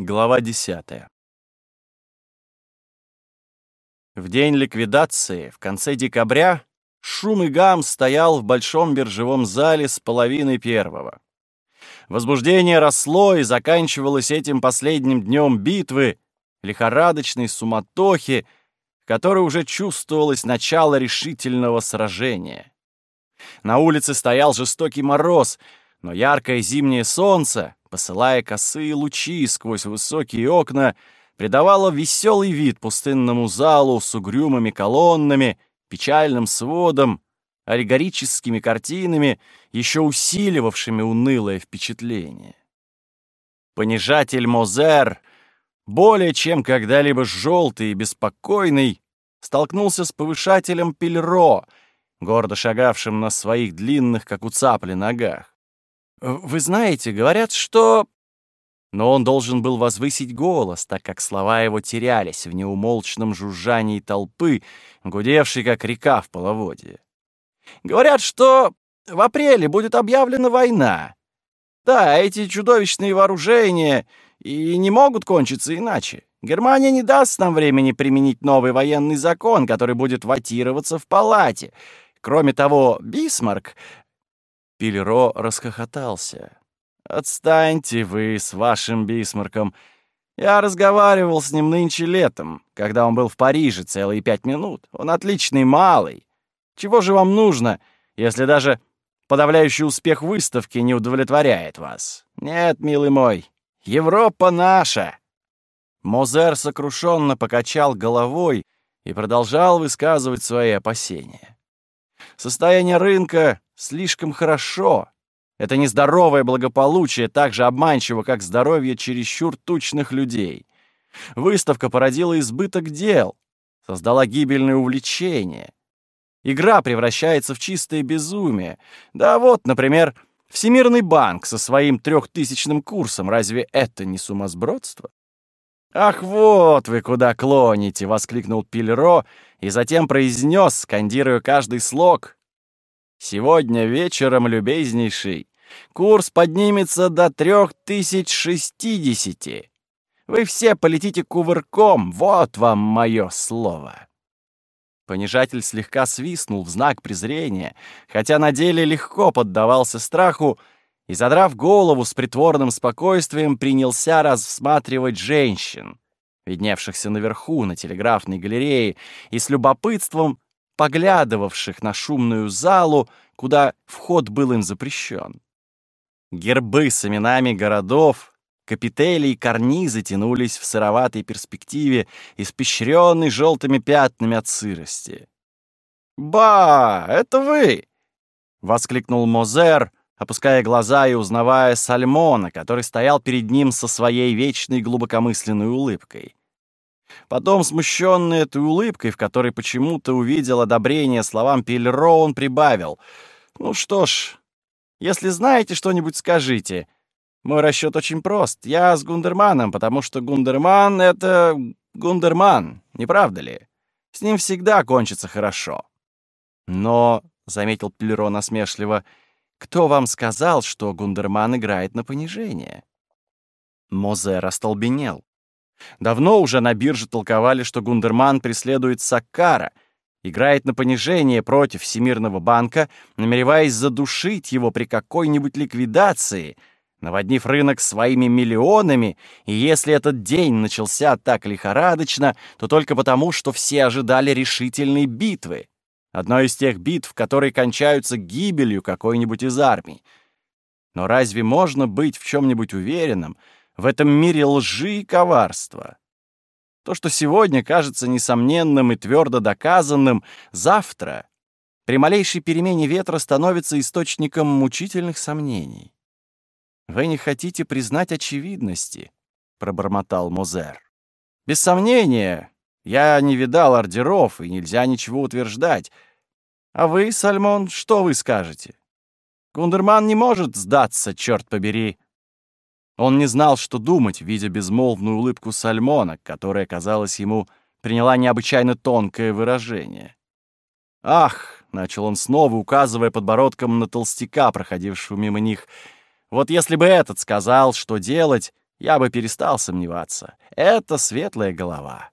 Глава 10. В день ликвидации, в конце декабря, шум и гам стоял в большом биржевом зале с половины первого. Возбуждение росло и заканчивалось этим последним днем битвы, лихорадочной суматохи, в которой уже чувствовалось начало решительного сражения. На улице стоял жестокий мороз, но яркое зимнее солнце, посылая косые лучи сквозь высокие окна, придавало веселый вид пустынному залу с угрюмыми колоннами, печальным сводом, аллегорическими картинами, еще усиливавшими унылое впечатление. Понижатель Мозер, более чем когда-либо желтый и беспокойный, столкнулся с повышателем Пельро, гордо шагавшим на своих длинных, как у цапли, ногах. «Вы знаете, говорят, что...» Но он должен был возвысить голос, так как слова его терялись в неумолчном жужжании толпы, гудевшей, как река в половодье. «Говорят, что в апреле будет объявлена война. Да, эти чудовищные вооружения и не могут кончиться иначе. Германия не даст нам времени применить новый военный закон, который будет ватироваться в палате. Кроме того, Бисмарк Пильро расхохотался. «Отстаньте вы с вашим Бисмарком. Я разговаривал с ним нынче летом, когда он был в Париже целые пять минут. Он отличный малый. Чего же вам нужно, если даже подавляющий успех выставки не удовлетворяет вас? Нет, милый мой, Европа наша!» Мозер сокрушенно покачал головой и продолжал высказывать свои опасения. Состояние рынка слишком хорошо. Это нездоровое благополучие так же обманчиво, как здоровье чересчур тучных людей. Выставка породила избыток дел, создала гибельное увлечение. Игра превращается в чистое безумие. Да вот, например, Всемирный банк со своим трехтысячным курсом. Разве это не сумасбродство? «Ах, вот вы куда клоните!» — воскликнул Пильро и затем произнес, скандируя каждый слог. «Сегодня вечером, любезнейший, курс поднимется до трех тысяч шестидесяти. Вы все полетите кувырком, вот вам мое слово!» Понижатель слегка свистнул в знак презрения, хотя на деле легко поддавался страху, и, задрав голову с притворным спокойствием, принялся рассматривать женщин, видневшихся наверху на телеграфной галерее, и с любопытством поглядывавших на шумную залу, куда вход был им запрещен. Гербы с именами городов, капители и карнизы тянулись в сыроватой перспективе, испещренной желтыми пятнами от сырости. «Ба, это вы!» — воскликнул Мозер, опуская глаза и узнавая Сальмона, который стоял перед ним со своей вечной глубокомысленной улыбкой. Потом, смущенный этой улыбкой, в которой почему-то увидел одобрение словам Пельро, он прибавил. «Ну что ж, если знаете что-нибудь, скажите. Мой расчет очень прост. Я с Гундерманом, потому что Гундерман — это Гундерман, не правда ли? С ним всегда кончится хорошо». «Но», — заметил Пельро насмешливо, — кто вам сказал, что Гундерман играет на понижение?» Мозер остолбенел. Давно уже на бирже толковали, что Гундерман преследует Саккара, играет на понижение против Всемирного банка, намереваясь задушить его при какой-нибудь ликвидации, наводнив рынок своими миллионами, и если этот день начался так лихорадочно, то только потому, что все ожидали решительной битвы. Одной из тех битв, которые кончаются гибелью какой-нибудь из армий. Но разве можно быть в чем-нибудь уверенным в этом мире лжи и коварства? То, что сегодня кажется несомненным и твердо доказанным, завтра при малейшей перемене ветра становится источником мучительных сомнений. «Вы не хотите признать очевидности», — пробормотал Мозер. «Без сомнения, я не видал ордеров, и нельзя ничего утверждать. А вы, Сальмон, что вы скажете? Гундерман не может сдаться, черт побери. Он не знал, что думать, видя безмолвную улыбку Сальмона, которая, казалось ему, приняла необычайно тонкое выражение. «Ах!» — начал он снова, указывая подбородком на толстяка, проходившего мимо них. «Вот если бы этот сказал, что делать, я бы перестал сомневаться. Это светлая голова.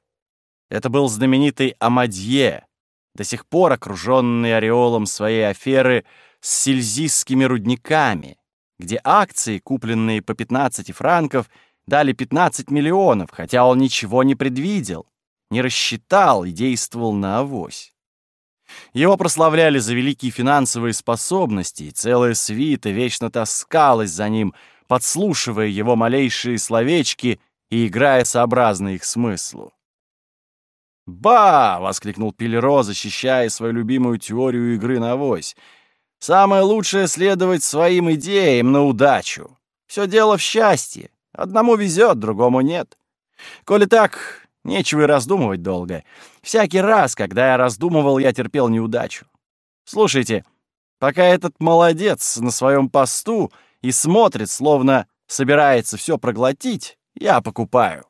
Это был знаменитый Амадье, до сих пор окруженный ореолом своей аферы с сельзистскими рудниками, где акции, купленные по 15 франков, дали 15 миллионов, хотя он ничего не предвидел, не рассчитал и действовал на авось. Его прославляли за великие финансовые способности, и целая свита вечно таскалась за ним, подслушивая его малейшие словечки и играя сообразно их смыслу. «Ба!» — воскликнул Пелеро, защищая свою любимую теорию игры на авось. «Самое лучшее — следовать своим идеям на удачу. Все дело в счастье. Одному везет, другому нет. Коли так, нечего и раздумывать долго. Всякий раз, когда я раздумывал, я терпел неудачу. Слушайте, пока этот молодец на своем посту и смотрит, словно собирается все проглотить, я покупаю.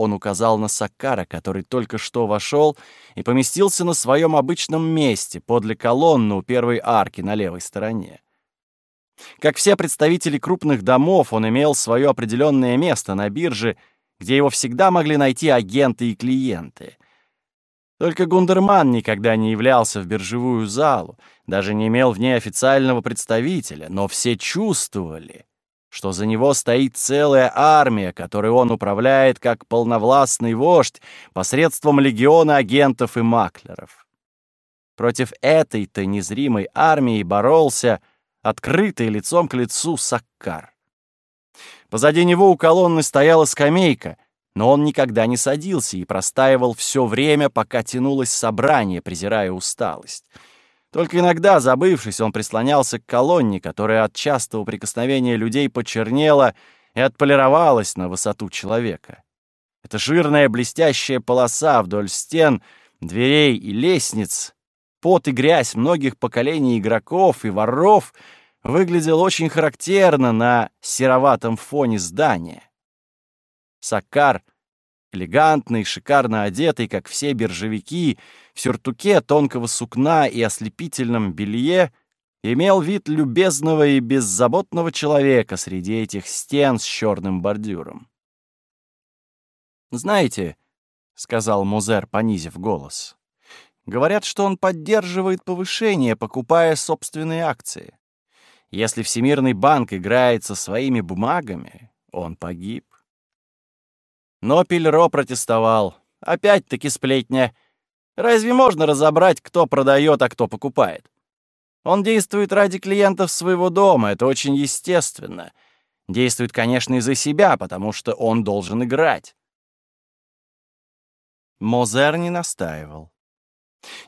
Он указал на Саккара, который только что вошел и поместился на своем обычном месте, подле колонны у первой арки на левой стороне. Как все представители крупных домов, он имел свое определенное место на бирже, где его всегда могли найти агенты и клиенты. Только Гундерман никогда не являлся в биржевую залу, даже не имел в ней официального представителя, но все чувствовали, что за него стоит целая армия, которой он управляет как полновластный вождь посредством легиона агентов и маклеров. Против этой-то незримой армии боролся открытый лицом к лицу Саккар. Позади него у колонны стояла скамейка, но он никогда не садился и простаивал все время, пока тянулось собрание, презирая усталость. Только иногда, забывшись, он прислонялся к колонне, которая от частого прикосновения людей почернела и отполировалась на высоту человека. Эта жирная блестящая полоса вдоль стен, дверей и лестниц, пот и грязь многих поколений игроков и воров выглядел очень характерно на сероватом фоне здания. Саккар — элегантный, шикарно одетый, как все биржевики, сюртуке тонкого сукна и ослепительном белье, имел вид любезного и беззаботного человека среди этих стен с черным бордюром. «Знаете», — сказал Музер, понизив голос, — «говорят, что он поддерживает повышение, покупая собственные акции. Если Всемирный банк играет со своими бумагами, он погиб. Но Пельро протестовал. Опять-таки сплетня. Разве можно разобрать, кто продает, а кто покупает? Он действует ради клиентов своего дома, это очень естественно. Действует, конечно, и за себя, потому что он должен играть. Мозер не настаивал.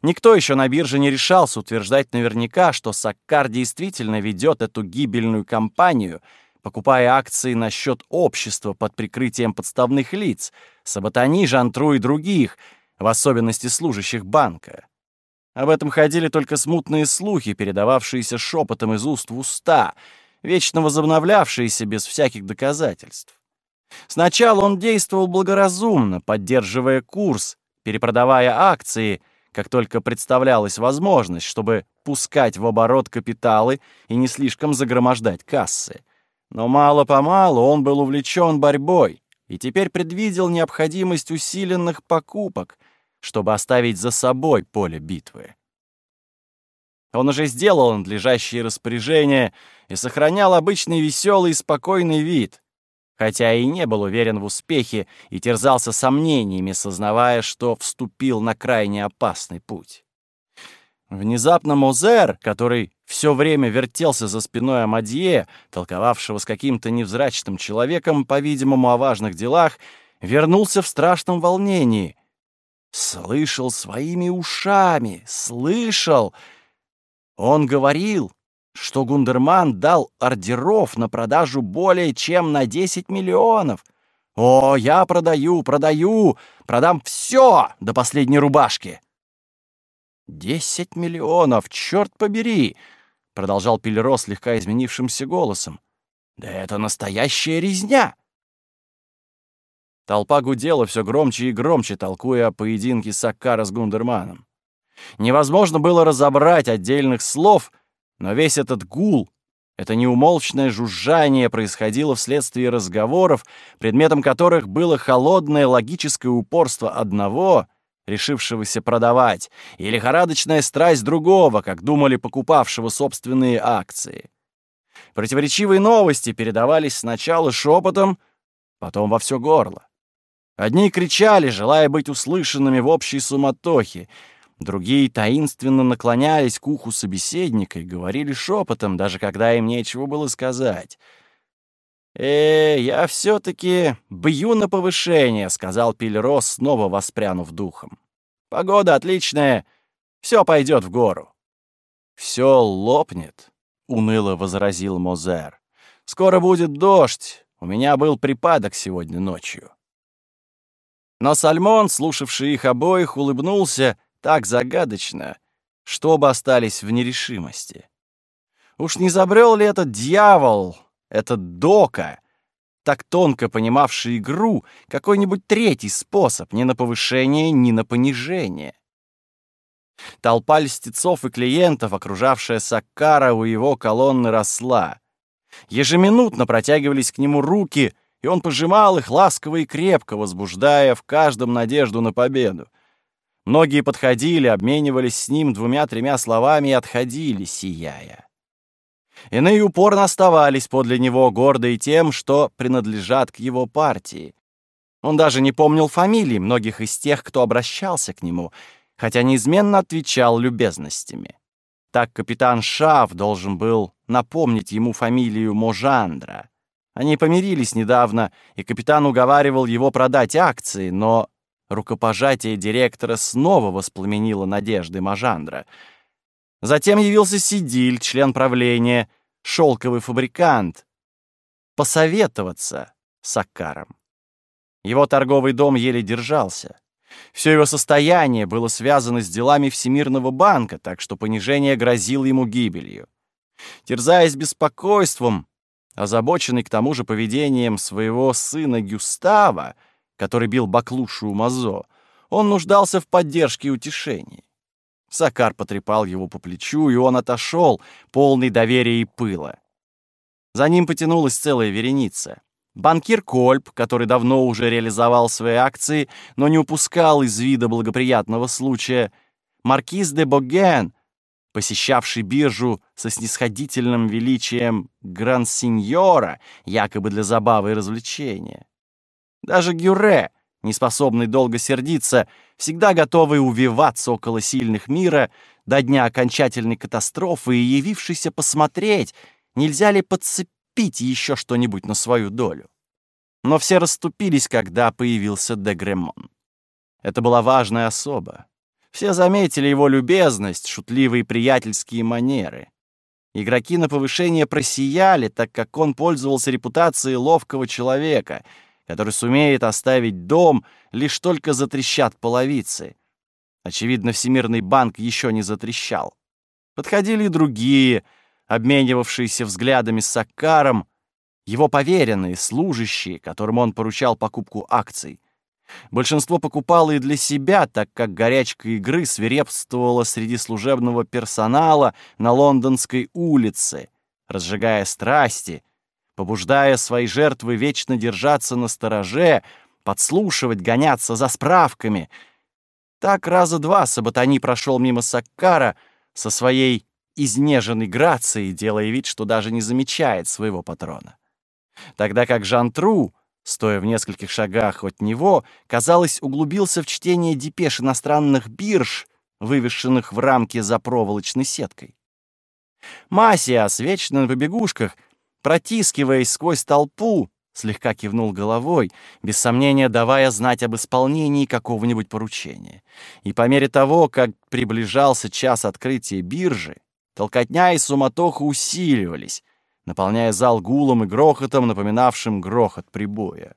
Никто еще на бирже не решался утверждать наверняка, что Саккар действительно ведет эту гибельную кампанию — покупая акции на счет общества под прикрытием подставных лиц, Саботани, Жантру и других, в особенности служащих банка. Об этом ходили только смутные слухи, передававшиеся шепотом из уст в уста, вечно возобновлявшиеся без всяких доказательств. Сначала он действовал благоразумно, поддерживая курс, перепродавая акции, как только представлялась возможность, чтобы пускать в оборот капиталы и не слишком загромождать кассы. Но мало-помалу он был увлечен борьбой и теперь предвидел необходимость усиленных покупок, чтобы оставить за собой поле битвы. Он уже сделал надлежащие распоряжения и сохранял обычный веселый и спокойный вид, хотя и не был уверен в успехе и терзался сомнениями, сознавая, что вступил на крайне опасный путь. Внезапно Мозер, который все время вертелся за спиной Амадье, толковавшего с каким-то невзрачным человеком, по-видимому, о важных делах, вернулся в страшном волнении. Слышал своими ушами, слышал. Он говорил, что Гундерман дал ордеров на продажу более чем на 10 миллионов. «О, я продаю, продаю, продам все до последней рубашки!» «Десять миллионов, черт побери!» — продолжал Пелеро слегка изменившимся голосом. «Да это настоящая резня!» Толпа гудела все громче и громче, толкуя о поединке Саккара с Гундерманом. Невозможно было разобрать отдельных слов, но весь этот гул, Это неумолчное жужжание происходило вследствие разговоров, предметом которых было холодное логическое упорство одного, решившегося продавать, и лихорадочная страсть другого, как думали покупавшего собственные акции. Противоречивые новости передавались сначала шепотом, потом во все горло. Одни кричали, желая быть услышанными в общей суматохе, Другие таинственно наклонялись к уху собеседника и говорили шепотом, даже когда им нечего было сказать. «Э, я все-таки бью на повышение», — сказал Пильрос, снова воспрянув духом. «Погода отличная, все пойдет в гору». «Все лопнет», — уныло возразил Мозер. «Скоро будет дождь. У меня был припадок сегодня ночью». Но Сальмон, слушавший их обоих, улыбнулся так загадочно, что оба остались в нерешимости. Уж не забрел ли этот дьявол, этот Дока, так тонко понимавший игру, какой-нибудь третий способ ни на повышение, ни на понижение? Толпа льстецов и клиентов, окружавшая Саккара у его колонны, росла. Ежеминутно протягивались к нему руки, и он пожимал их ласково и крепко, возбуждая в каждом надежду на победу. Многие подходили, обменивались с ним двумя-тремя словами и отходили, сияя. Иные упорно оставались подле него, гордые тем, что принадлежат к его партии. Он даже не помнил фамилий многих из тех, кто обращался к нему, хотя неизменно отвечал любезностями. Так капитан Шав должен был напомнить ему фамилию Можандра. Они помирились недавно, и капитан уговаривал его продать акции, но Рукопожатие директора снова воспламенило надежды Мажандра. Затем явился Сидиль, член правления, шелковый фабрикант, посоветоваться с Акаром. Его торговый дом еле держался. Все его состояние было связано с делами Всемирного банка, так что понижение грозило ему гибелью. Терзаясь беспокойством, озабоченный к тому же поведением своего сына Гюстава, который бил баклушу у Мазо, он нуждался в поддержке и утешении. Сакар потрепал его по плечу, и он отошел, полный доверия и пыла. За ним потянулась целая вереница. Банкир Кольп, который давно уже реализовал свои акции, но не упускал из вида благоприятного случая, маркиз де Боген, посещавший биржу со снисходительным величием гран-синьора, якобы для забавы и развлечения. Даже Гюре, не способный долго сердиться, всегда готовый увиваться около сильных мира до дня окончательной катастрофы и явившийся посмотреть, нельзя ли подцепить еще что-нибудь на свою долю. Но все расступились, когда появился Дегремон. Это была важная особа. Все заметили его любезность, шутливые приятельские манеры. Игроки на повышение просияли, так как он пользовался репутацией ловкого человека — который сумеет оставить дом, лишь только затрещат половицы. Очевидно, Всемирный банк еще не затрещал. Подходили и другие, обменивавшиеся взглядами с Саккаром, его поверенные, служащие, которым он поручал покупку акций. Большинство покупало и для себя, так как горячка игры свирепствовала среди служебного персонала на Лондонской улице, разжигая страсти — побуждая свои жертвы вечно держаться на стороже, подслушивать, гоняться за справками. Так раза два Саботани прошел мимо Саккара со своей изнеженной грацией, делая вид, что даже не замечает своего патрона. Тогда как Жан-Тру, стоя в нескольких шагах от него, казалось, углубился в чтение депеш иностранных бирж, вывешенных в рамке за проволочной сеткой. Масиас, вечно на побегушках, протискиваясь сквозь толпу, слегка кивнул головой, без сомнения давая знать об исполнении какого-нибудь поручения. И по мере того, как приближался час открытия биржи, толкотня и суматоха усиливались, наполняя зал гулом и грохотом, напоминавшим грохот прибоя.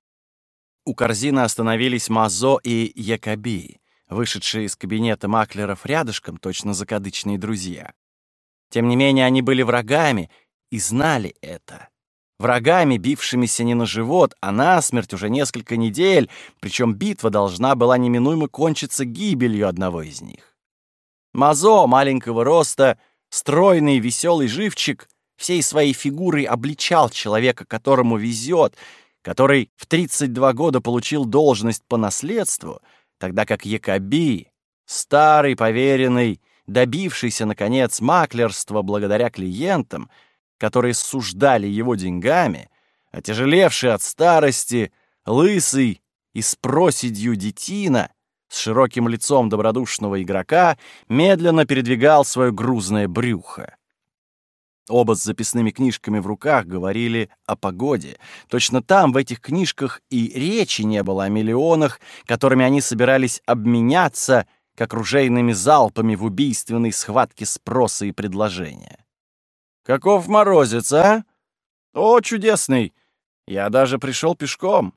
У корзины остановились Мазо и Якоби, вышедшие из кабинета маклеров рядышком, точно закадычные друзья. Тем не менее, они были врагами и знали это. Врагами, бившимися не на живот, а на смерть уже несколько недель, причем битва должна была неминуемо кончиться гибелью одного из них. Мазо, маленького роста, стройный, веселый живчик, всей своей фигурой обличал человека, которому везет, который в 32 года получил должность по наследству, тогда как Якоби, старый поверенный, добившийся, наконец, маклерства благодаря клиентам, которые суждали его деньгами, отяжелевший от старости, лысый и с проседью детина, с широким лицом добродушного игрока, медленно передвигал свое грузное брюхо. Оба с записными книжками в руках говорили о погоде. Точно там, в этих книжках, и речи не было о миллионах, которыми они собирались обменяться, как ружейными залпами в убийственной схватке спроса и предложения. «Каков морозец, а? О, чудесный! Я даже пришел пешком!»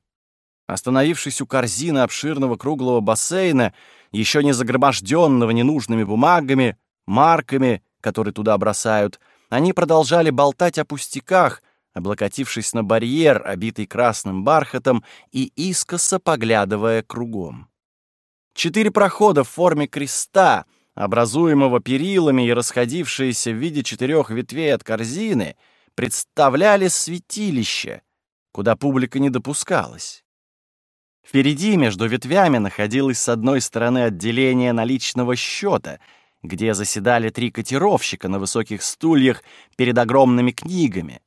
Остановившись у корзины обширного круглого бассейна, еще не загроможденного ненужными бумагами, марками, которые туда бросают, они продолжали болтать о пустяках, облокотившись на барьер, обитый красным бархатом, и искоса поглядывая кругом. Четыре прохода в форме креста, образуемого перилами и расходившиеся в виде четырех ветвей от корзины, представляли святилище, куда публика не допускалась. Впереди между ветвями находилось с одной стороны отделение наличного счета — где заседали три котировщика на высоких стульях перед огромными книгами,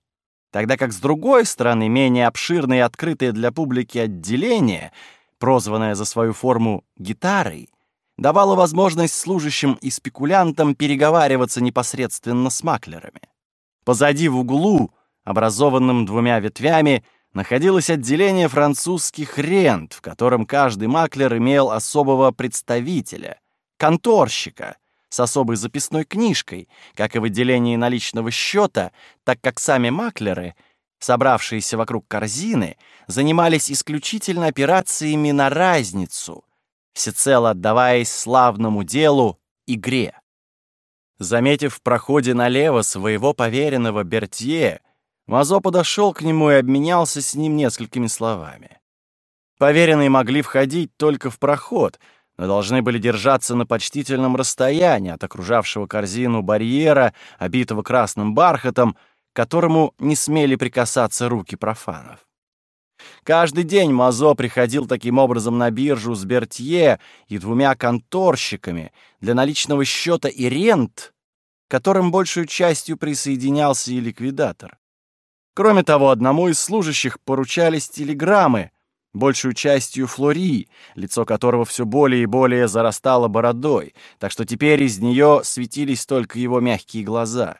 тогда как с другой стороны менее обширное и открытое для публики отделение, прозванное за свою форму гитарой, давало возможность служащим и спекулянтам переговариваться непосредственно с маклерами. Позади в углу, образованном двумя ветвями, находилось отделение французских рент, в котором каждый маклер имел особого представителя, конторщика, с особой записной книжкой, как и в отделении наличного счета, так как сами маклеры, собравшиеся вокруг корзины, занимались исключительно операциями на разницу, всецело отдаваясь славному делу игре. Заметив в проходе налево своего поверенного Бертье, Мазо подошел к нему и обменялся с ним несколькими словами. Поверенные могли входить только в проход — но должны были держаться на почтительном расстоянии от окружавшего корзину барьера, обитого красным бархатом, к которому не смели прикасаться руки профанов. Каждый день Мазо приходил таким образом на биржу с Бертье и двумя конторщиками для наличного счета и рент, которым большую частью присоединялся и ликвидатор. Кроме того, одному из служащих поручались телеграммы, большую частью Флори, лицо которого все более и более зарастало бородой, так что теперь из нее светились только его мягкие глаза.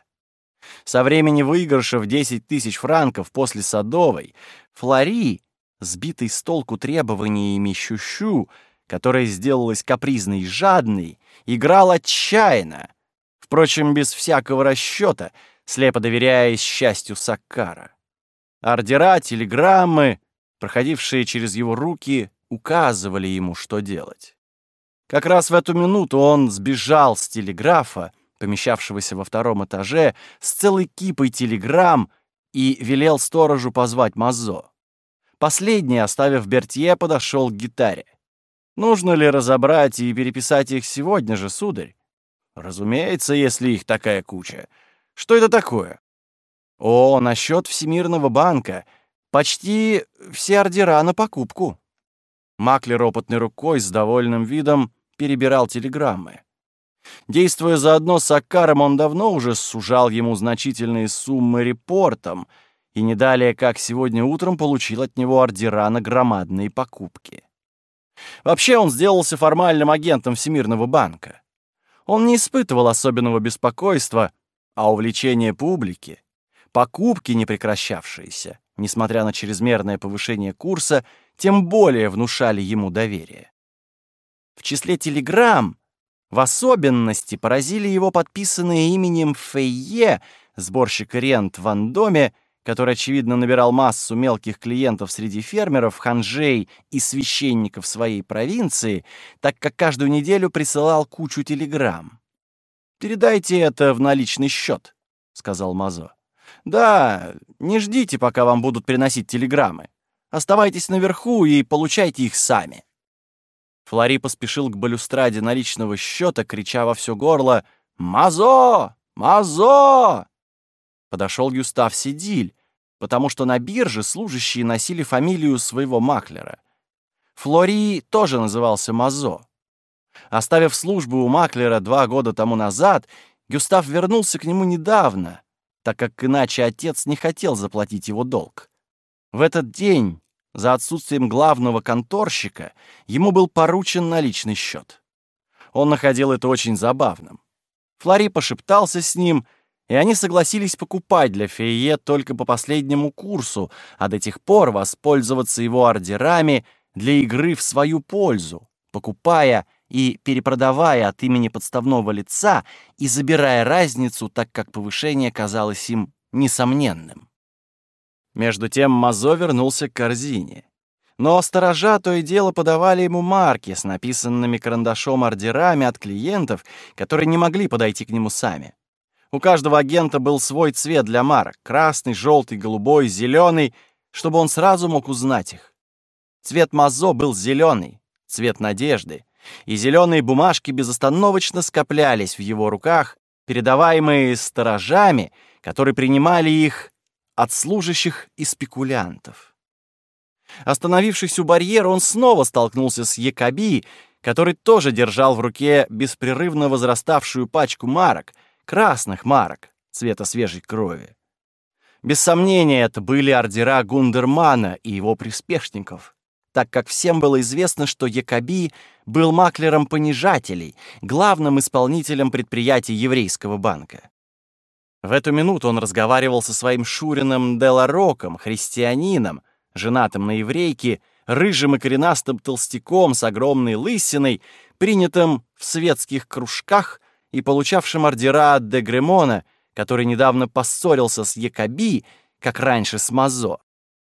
Со времени выигрыша в 10 тысяч франков после Садовой, Флори, сбитый с толку требованиями Щущу, которая сделалась капризной и жадной, играл отчаянно, впрочем, без всякого расчета, слепо доверяясь счастью Саккара. Ордера, телеграммы — проходившие через его руки, указывали ему, что делать. Как раз в эту минуту он сбежал с телеграфа, помещавшегося во втором этаже, с целой кипой телеграмм и велел сторожу позвать Мазо. Последний, оставив Бертье, подошел к гитаре. «Нужно ли разобрать и переписать их сегодня же, сударь?» «Разумеется, если их такая куча. Что это такое?» «О, насчет Всемирного банка. Почти все ордера на покупку. Маклер опытной рукой с довольным видом перебирал телеграммы. Действуя заодно с Аккаром, он давно уже сужал ему значительные суммы репортом и не далее, как сегодня утром, получил от него ордера на громадные покупки. Вообще он сделался формальным агентом Всемирного банка. Он не испытывал особенного беспокойства, а увлечение публики, покупки не прекращавшиеся, несмотря на чрезмерное повышение курса, тем более внушали ему доверие. В числе телеграмм в особенности поразили его подписанные именем Фейе, сборщика рент в Андоме, который, очевидно, набирал массу мелких клиентов среди фермеров, ханжей и священников своей провинции, так как каждую неделю присылал кучу телеграмм. «Передайте это в наличный счет», — сказал Мазо. Да, не ждите, пока вам будут приносить телеграммы. Оставайтесь наверху и получайте их сами. Флори поспешил к балюстраде наличного счета, крича во все горло «Мазо! Мазо!». подошел Юстав Сидиль, потому что на бирже служащие носили фамилию своего маклера. Флори тоже назывался Мазо. Оставив службу у маклера два года тому назад, Гюстав вернулся к нему недавно, так как иначе отец не хотел заплатить его долг. В этот день, за отсутствием главного конторщика, ему был поручен наличный счет. Он находил это очень забавным. Флори пошептался с ним, и они согласились покупать для Фейе только по последнему курсу, а до тех пор воспользоваться его ордерами для игры в свою пользу, покупая и перепродавая от имени подставного лица и забирая разницу, так как повышение казалось им несомненным. Между тем Мазо вернулся к корзине. Но сторожа то и дело подавали ему марки с написанными карандашом ордерами от клиентов, которые не могли подойти к нему сами. У каждого агента был свой цвет для марок — красный, желтый, голубой, зеленый, чтобы он сразу мог узнать их. Цвет Мазо был зеленый, цвет надежды, и зеленые бумажки безостановочно скоплялись в его руках, передаваемые сторожами, которые принимали их от служащих и спекулянтов. Остановившись у барьера, он снова столкнулся с Якоби, который тоже держал в руке беспрерывно возраставшую пачку марок, красных марок, цвета свежей крови. Без сомнения, это были ордера Гундермана и его приспешников так как всем было известно, что Якоби был маклером понижателей, главным исполнителем предприятий еврейского банка. В эту минуту он разговаривал со своим Шурином Делароком, христианином, женатым на еврейке, рыжим и коренастым толстяком с огромной лысиной, принятым в светских кружках и получавшим ордера от Дегремона, который недавно поссорился с Якоби, как раньше с Мазо.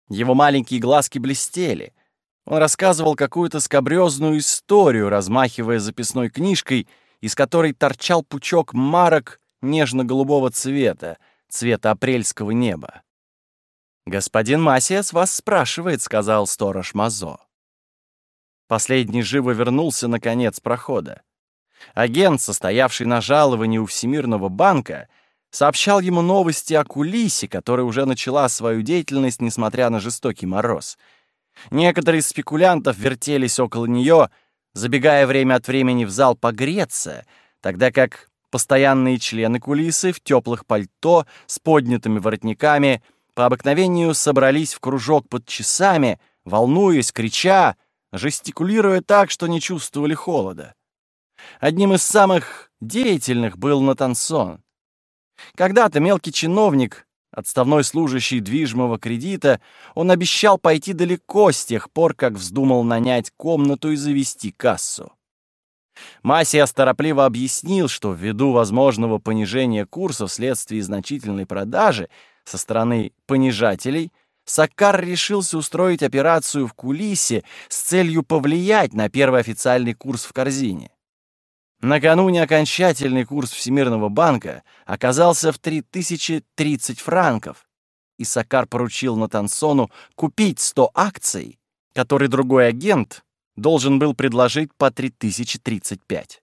Его маленькие глазки блестели — он рассказывал какую-то скобрёзную историю, размахивая записной книжкой, из которой торчал пучок марок нежно-голубого цвета, цвета апрельского неба. «Господин Масиас вас спрашивает», — сказал сторож Мазо. Последний живо вернулся на конец прохода. Агент, состоявший на жаловании у Всемирного банка, сообщал ему новости о кулисе, которая уже начала свою деятельность, несмотря на жестокий мороз — Некоторые из спекулянтов вертелись около нее, забегая время от времени в зал погреться, тогда как постоянные члены кулисы в теплых пальто с поднятыми воротниками по обыкновению собрались в кружок под часами, волнуясь, крича, жестикулируя так, что не чувствовали холода. Одним из самых деятельных был Натансон. Когда-то мелкий чиновник Отставной служащий движимого кредита, он обещал пойти далеко с тех пор, как вздумал нанять комнату и завести кассу. Масия торопливо объяснил, что ввиду возможного понижения курса вследствие значительной продажи со стороны понижателей, Саккар решился устроить операцию в кулисе с целью повлиять на первый официальный курс в корзине. Накануне окончательный курс Всемирного банка оказался в 3030 франков, и Сакар поручил Натансону купить 100 акций, которые другой агент должен был предложить по 3035.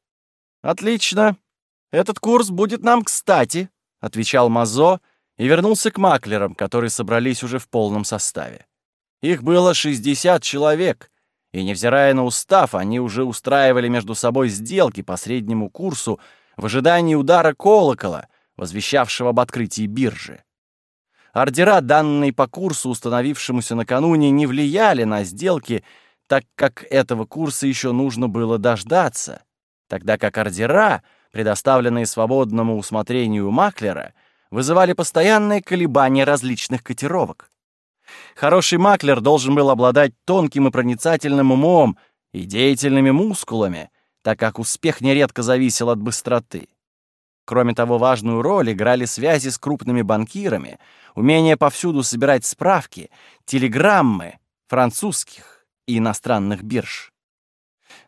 «Отлично. Этот курс будет нам кстати», — отвечал Мазо и вернулся к маклерам, которые собрались уже в полном составе. Их было 60 человек, и, невзирая на устав, они уже устраивали между собой сделки по среднему курсу в ожидании удара колокола, возвещавшего об открытии биржи. Ордера, данные по курсу, установившемуся накануне, не влияли на сделки, так как этого курса еще нужно было дождаться, тогда как ордера, предоставленные свободному усмотрению маклера, вызывали постоянные колебания различных котировок. Хороший маклер должен был обладать тонким и проницательным умом и деятельными мускулами, так как успех нередко зависел от быстроты. Кроме того, важную роль играли связи с крупными банкирами, умение повсюду собирать справки, телеграммы французских и иностранных бирж.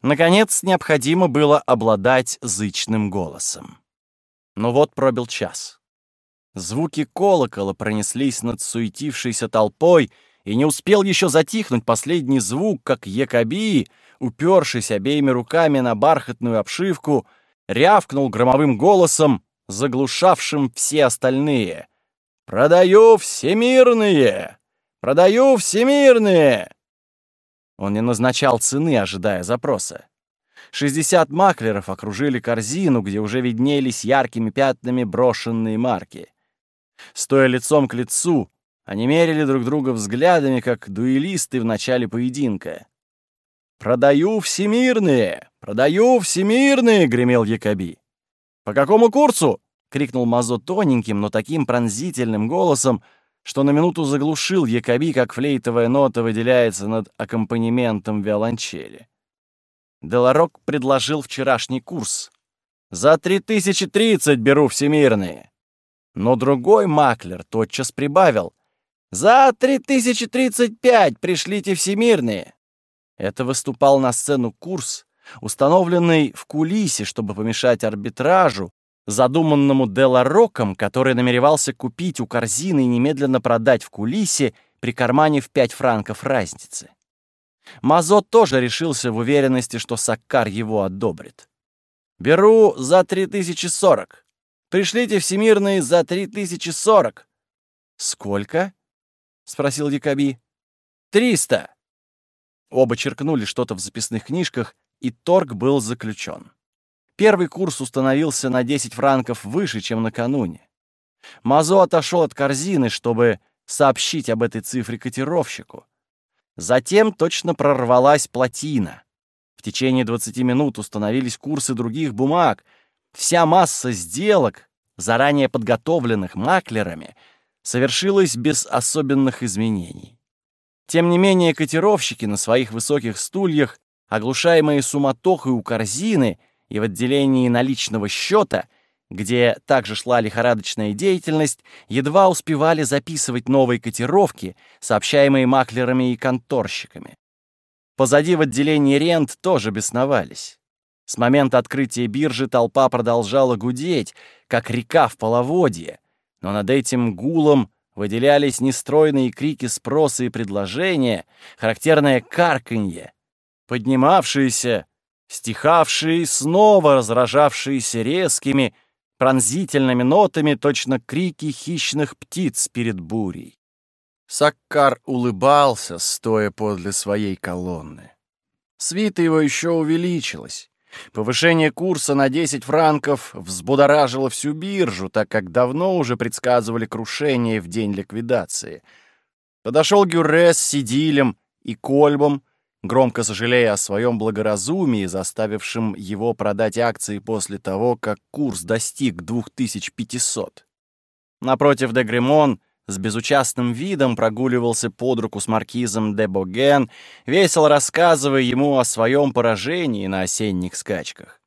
Наконец, необходимо было обладать зычным голосом. Но вот пробил час. Звуки колокола пронеслись над суетившейся толпой, и не успел еще затихнуть последний звук, как Якоби, упершись обеими руками на бархатную обшивку, рявкнул громовым голосом, заглушавшим все остальные. Продаю всемирные! Продаю всемирные!» Он не назначал цены, ожидая запроса. 60 маклеров окружили корзину, где уже виднелись яркими пятнами брошенные марки. Стоя лицом к лицу, они мерили друг друга взглядами, как дуэлисты в начале поединка. «Продаю всемирные! Продаю всемирные!» — гремел Якоби. «По какому курсу?» — крикнул Мазо тоненьким, но таким пронзительным голосом, что на минуту заглушил Якоби, как флейтовая нота выделяется над аккомпанементом виолончели. Деларок предложил вчерашний курс. «За три тысячи тридцать беру всемирные!» Но другой маклер тотчас прибавил. «За три тысячи тридцать пять пришлите всемирные!» Это выступал на сцену курс, установленный в кулисе, чтобы помешать арбитражу, задуманному Делароком, который намеревался купить у корзины и немедленно продать в кулисе, при кармане в 5 франков разницы. Мазо тоже решился в уверенности, что Саккар его одобрит. «Беру за 3040. Пришлите всемирные за 3040». «Сколько?» — спросил Якоби. «Триста». Оба черкнули что-то в записных книжках, и торг был заключен. Первый курс установился на 10 франков выше, чем накануне. Мазо отошел от корзины, чтобы сообщить об этой цифре котировщику. Затем точно прорвалась плотина. В течение 20 минут установились курсы других бумаг. Вся масса сделок, заранее подготовленных маклерами, совершилась без особенных изменений. Тем не менее, котировщики на своих высоких стульях, оглушаемые суматохой у корзины и в отделении наличного счета, где также шла лихорадочная деятельность, едва успевали записывать новые котировки, сообщаемые маклерами и конторщиками. Позади в отделении рент тоже бесновались. С момента открытия биржи толпа продолжала гудеть, как река в половодье, но над этим гулом выделялись нестройные крики спроса и предложения, характерное карканье, поднимавшиеся, стихавшие и снова разражавшиеся резкими, пронзительными нотами, точно крики хищных птиц перед бурей. Саккар улыбался, стоя подле своей колонны. Свита его еще увеличилась. Повышение курса на 10 франков взбудоражило всю биржу, так как давно уже предсказывали крушение в день ликвидации. Подошел Гюрре с Сидилем и Кольбом, громко сожалея о своем благоразумии, заставившем его продать акции после того, как курс достиг 2500. Напротив Дегремон с безучастным видом прогуливался под руку с маркизом де Боген, весело рассказывая ему о своем поражении на осенних скачках.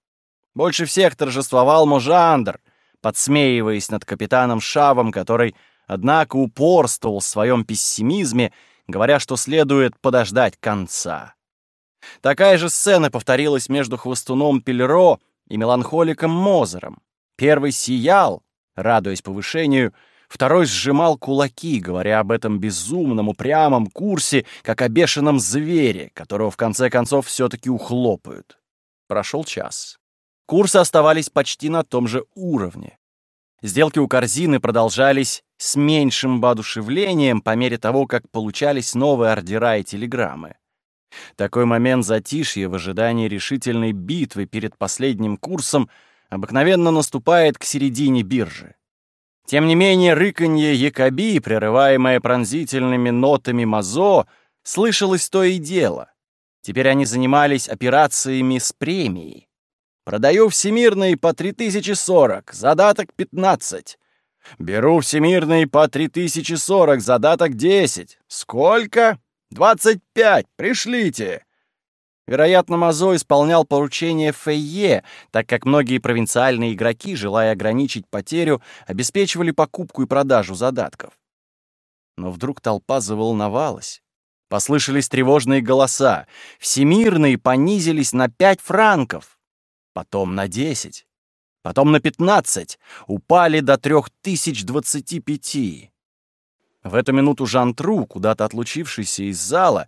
Больше всех торжествовал Можандр, подсмеиваясь над капитаном Шавом, который, однако, упорствовал в своем пессимизме, говоря, что следует подождать конца. Такая же сцена повторилась между хвостуном Пельро и меланхоликом Мозером. Первый сиял, радуясь повышению, Второй сжимал кулаки, говоря об этом безумном, упрямом курсе, как о бешеном звере, которого в конце концов все-таки ухлопают. Прошел час. Курсы оставались почти на том же уровне. Сделки у корзины продолжались с меньшим воодушевлением по мере того, как получались новые ордера и телеграммы. Такой момент затишья в ожидании решительной битвы перед последним курсом обыкновенно наступает к середине биржи. Тем не менее, рыканье якоби, прерываемое пронзительными нотами мазо, слышалось то и дело. Теперь они занимались операциями с премией. Продаю всемирные по 3040, задаток 15. Беру всемирные по 3040, задаток 10. Сколько? 25. Пришлите. Вероятно, Мазо исполнял поручение Фейе, так как многие провинциальные игроки, желая ограничить потерю, обеспечивали покупку и продажу задатков. Но вдруг толпа заволновалась. Послышались тревожные голоса. Всемирные понизились на пять франков, потом на десять, потом на пятнадцать, упали до трех тысяч двадцати пяти. В эту минуту Жан-Тру, куда-то отлучившийся из зала,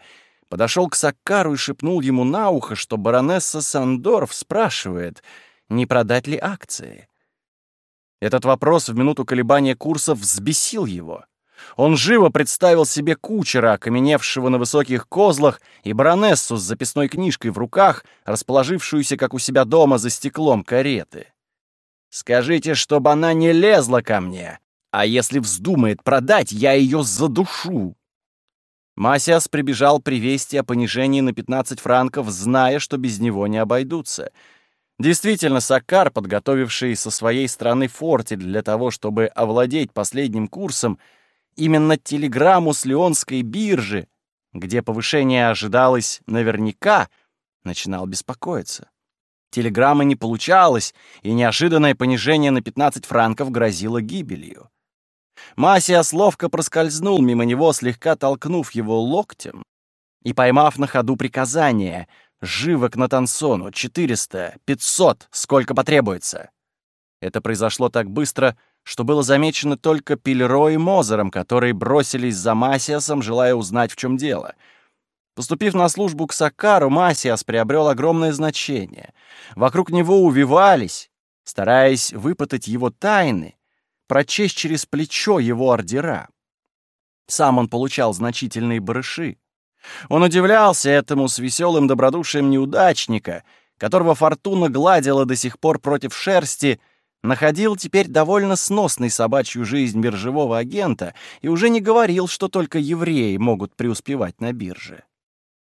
подошел к Саккару и шепнул ему на ухо, что баронесса Сандорф спрашивает, не продать ли акции. Этот вопрос в минуту колебания курсов взбесил его. Он живо представил себе кучера, окаменевшего на высоких козлах, и баронессу с записной книжкой в руках, расположившуюся, как у себя дома, за стеклом кареты. «Скажите, чтобы она не лезла ко мне, а если вздумает продать, я ее задушу!» Масиас прибежал при вести о понижении на 15 франков, зная, что без него не обойдутся. Действительно, Саккар, подготовивший со своей стороны фортель для того, чтобы овладеть последним курсом, именно телеграмму с Леонской биржи, где повышение ожидалось наверняка, начинал беспокоиться. Телеграмма не получалась, и неожиданное понижение на 15 франков грозило гибелью. Масиас ловко проскользнул мимо него, слегка толкнув его локтем и поймав на ходу приказание «Живо к Натансону! 400! 500! Сколько потребуется!» Это произошло так быстро, что было замечено только Пильро и Мозером, которые бросились за Масиасом, желая узнать, в чем дело. Поступив на службу к Сакару, Масиас приобрел огромное значение. Вокруг него увивались, стараясь выпытать его тайны, прочесть через плечо его ордера. Сам он получал значительные барыши. Он удивлялся этому с веселым добродушием неудачника, которого фортуна гладила до сих пор против шерсти, находил теперь довольно сносной собачью жизнь биржевого агента и уже не говорил, что только евреи могут преуспевать на бирже.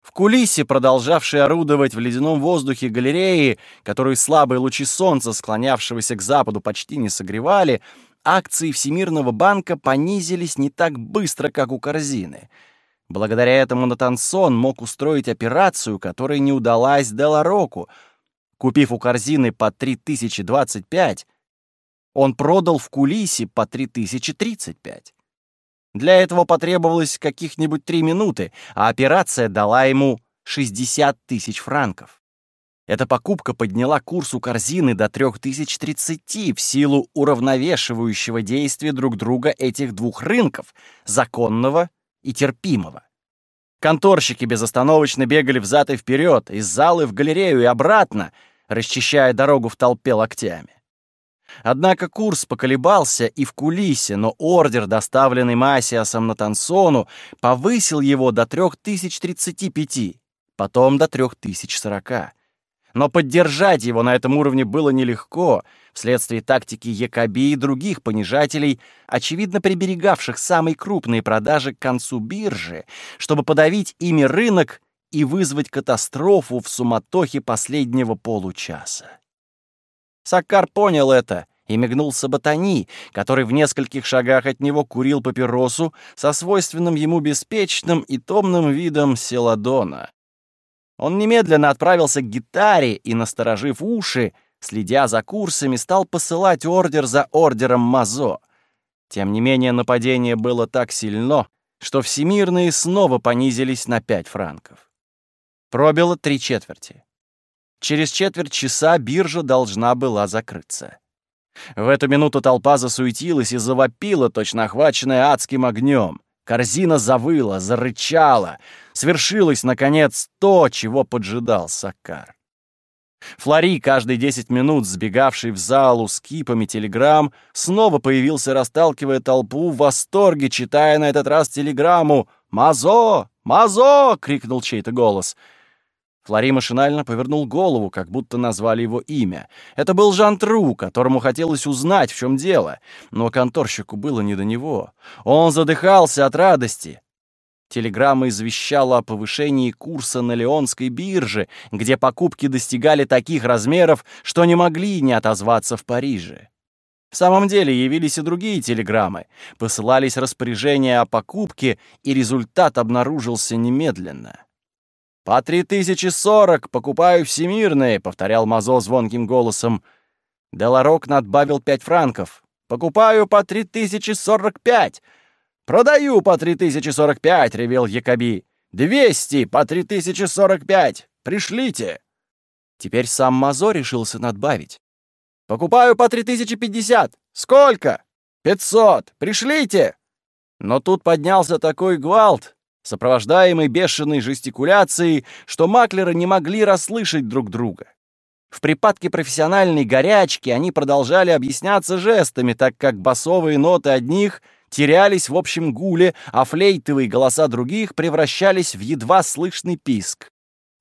В кулисе, продолжавшей орудовать в ледяном воздухе галереи, которую слабые лучи солнца, склонявшегося к западу, почти не согревали, акции Всемирного банка понизились не так быстро, как у корзины. Благодаря этому Натансон мог устроить операцию, которая не удалась Делароку. Купив у корзины по 3025, он продал в кулисе по 3035. Для этого потребовалось каких-нибудь три минуты, а операция дала ему 60 тысяч франков. Эта покупка подняла курс у корзины до 3030 в силу уравновешивающего действия друг друга этих двух рынков — законного и терпимого. Конторщики безостановочно бегали взад и вперед, из залы в галерею и обратно, расчищая дорогу в толпе локтями. Однако курс поколебался и в кулисе, но ордер, доставленный Масиасом на Тансону, повысил его до 3035, потом до 3040. Но поддержать его на этом уровне было нелегко, вследствие тактики Якоби и других понижателей, очевидно приберегавших самые крупные продажи к концу биржи, чтобы подавить ими рынок и вызвать катастрофу в суматохе последнего получаса. Саккар понял это и мигнул Саботани, который в нескольких шагах от него курил папиросу со свойственным ему беспечным и томным видом селадона. Он немедленно отправился к гитаре и, насторожив уши, следя за курсами, стал посылать ордер за ордером Мазо. Тем не менее, нападение было так сильно, что всемирные снова понизились на пять франков. Пробило три четверти. Через четверть часа биржа должна была закрыться. В эту минуту толпа засуетилась и завопила, точно охваченная адским огнем. Корзина завыла, зарычала. Свершилось, наконец, то, чего поджидал Сакар. Флори, каждые десять минут сбегавший в залу с кипами телеграмм, снова появился, расталкивая толпу в восторге, читая на этот раз телеграмму «Мазо! Мазо!» — крикнул чей-то голос — Флори машинально повернул голову, как будто назвали его имя. Это был Жан Тру, которому хотелось узнать, в чем дело. Но конторщику было не до него. Он задыхался от радости. Телеграмма извещала о повышении курса на Леонской бирже, где покупки достигали таких размеров, что не могли не отозваться в Париже. В самом деле явились и другие телеграммы. Посылались распоряжения о покупке, и результат обнаружился немедленно. «По три тысячи сорок покупаю всемирные», — повторял Мазо звонким голосом. Деларок надбавил пять франков. «Покупаю по три тысячи сорок пять». «Продаю по три тысячи сорок пять», — ревел Якоби. «Двести по три тысячи сорок пять. Пришлите». Теперь сам Мазо решился надбавить. «Покупаю по три тысячи пятьдесят. Сколько?» «Пятьсот. Пришлите». Но тут поднялся такой гвалт, сопровождаемый бешеной жестикуляцией, что маклеры не могли расслышать друг друга. В припадке профессиональной горячки они продолжали объясняться жестами, так как басовые ноты одних терялись в общем гуле, а флейтовые голоса других превращались в едва слышный писк.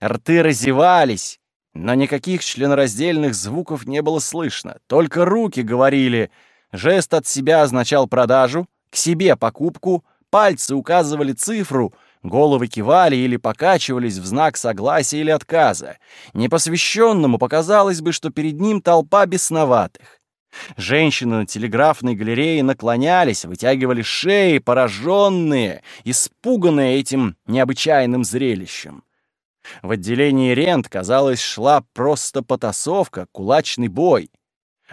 Рты разевались, но никаких членораздельных звуков не было слышно, только руки говорили. Жест от себя означал продажу, к себе покупку, пальцы указывали цифру — Головы кивали или покачивались в знак согласия или отказа. Непосвященному показалось бы, что перед ним толпа бесноватых. Женщины на телеграфной галерее наклонялись, вытягивали шеи, пораженные, испуганные этим необычайным зрелищем. В отделении рент, казалось, шла просто потасовка, кулачный бой.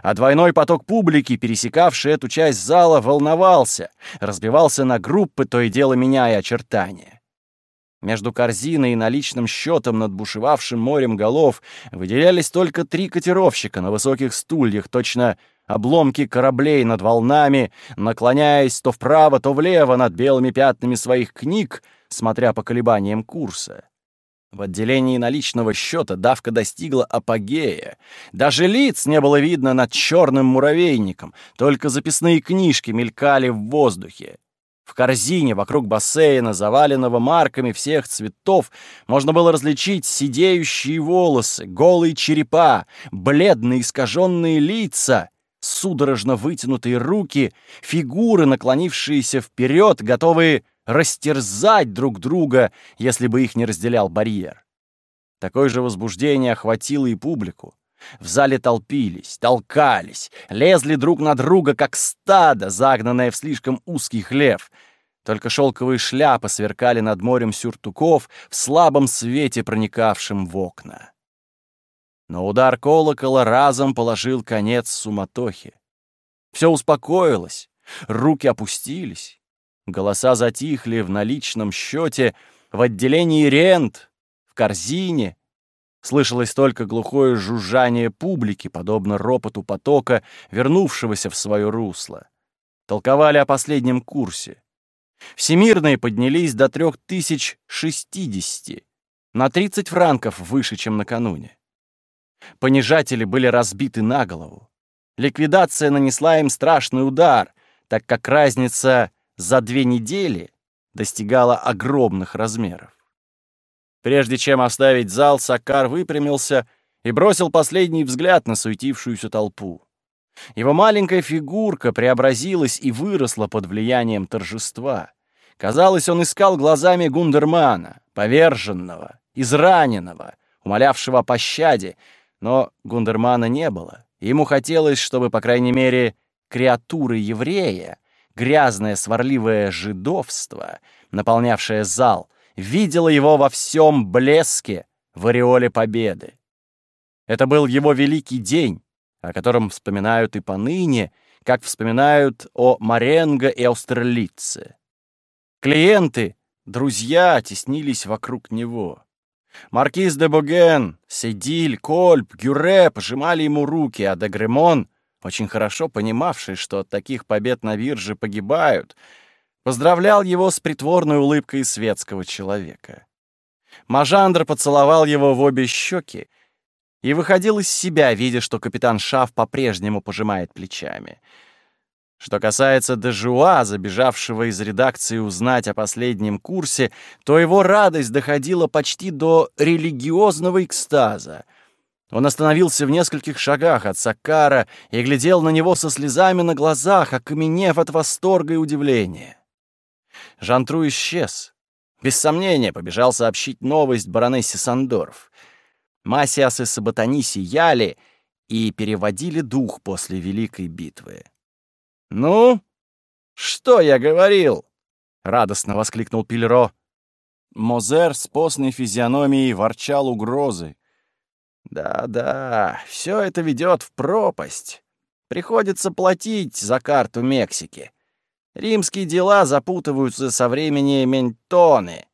А двойной поток публики, пересекавший эту часть зала, волновался, разбивался на группы, то и дело меняя очертания. Между корзиной и наличным счетом над бушевавшим морем голов выделялись только три котировщика на высоких стульях, точно обломки кораблей над волнами, наклоняясь то вправо, то влево над белыми пятнами своих книг, смотря по колебаниям курса. В отделении наличного счета давка достигла апогея. Даже лиц не было видно над черным муравейником, только записные книжки мелькали в воздухе. В корзине вокруг бассейна, заваленного марками всех цветов, можно было различить сидеющие волосы, голые черепа, бледные искаженные лица, судорожно вытянутые руки, фигуры, наклонившиеся вперед, готовые растерзать друг друга, если бы их не разделял барьер. Такое же возбуждение охватило и публику. В зале толпились, толкались, лезли друг на друга, как стадо, загнанное в слишком узкий хлев. Только шелковые шляпы сверкали над морем сюртуков в слабом свете, проникавшем в окна. Но удар колокола разом положил конец суматохе. Все успокоилось, руки опустились, голоса затихли в наличном счете, в отделении рент, в корзине, Слышалось только глухое жужжание публики, подобно ропоту потока, вернувшегося в свое русло. Толковали о последнем курсе. Всемирные поднялись до 3060, на 30 франков выше, чем накануне. Понижатели были разбиты на голову. Ликвидация нанесла им страшный удар, так как разница за две недели достигала огромных размеров. Прежде чем оставить зал, Саккар выпрямился и бросил последний взгляд на суетившуюся толпу. Его маленькая фигурка преобразилась и выросла под влиянием торжества. Казалось, он искал глазами Гундермана, поверженного, израненного, умолявшего о пощаде, но Гундермана не было. Ему хотелось, чтобы, по крайней мере, креатуры еврея, грязное сварливое жидовство, наполнявшее зал, видела его во всем блеске в ореоле победы. Это был его великий день, о котором вспоминают и поныне, как вспоминают о Маренго и Аустралице. Клиенты, друзья теснились вокруг него. Маркиз де Боген, Седиль, Кольп, Гюре пожимали ему руки, а Дегремон, очень хорошо понимавший, что от таких побед на бирже погибают, поздравлял его с притворной улыбкой светского человека. Мажандр поцеловал его в обе щеки и выходил из себя, видя, что капитан Шаф по-прежнему пожимает плечами. Что касается Дежуа, забежавшего из редакции узнать о последнем курсе, то его радость доходила почти до религиозного экстаза. Он остановился в нескольких шагах от Саккара и глядел на него со слезами на глазах, окаменев от восторга и удивления. Жантру исчез. Без сомнения, побежал сообщить новость баронессе Сандорф. Масиас и Саботани сияли и переводили дух после великой битвы. «Ну, что я говорил?» — радостно воскликнул Пильро. Мозер с постной физиономией ворчал угрозы. «Да-да, все это ведет в пропасть. Приходится платить за карту Мексики. Римские дела запутываются со времени Ментоны.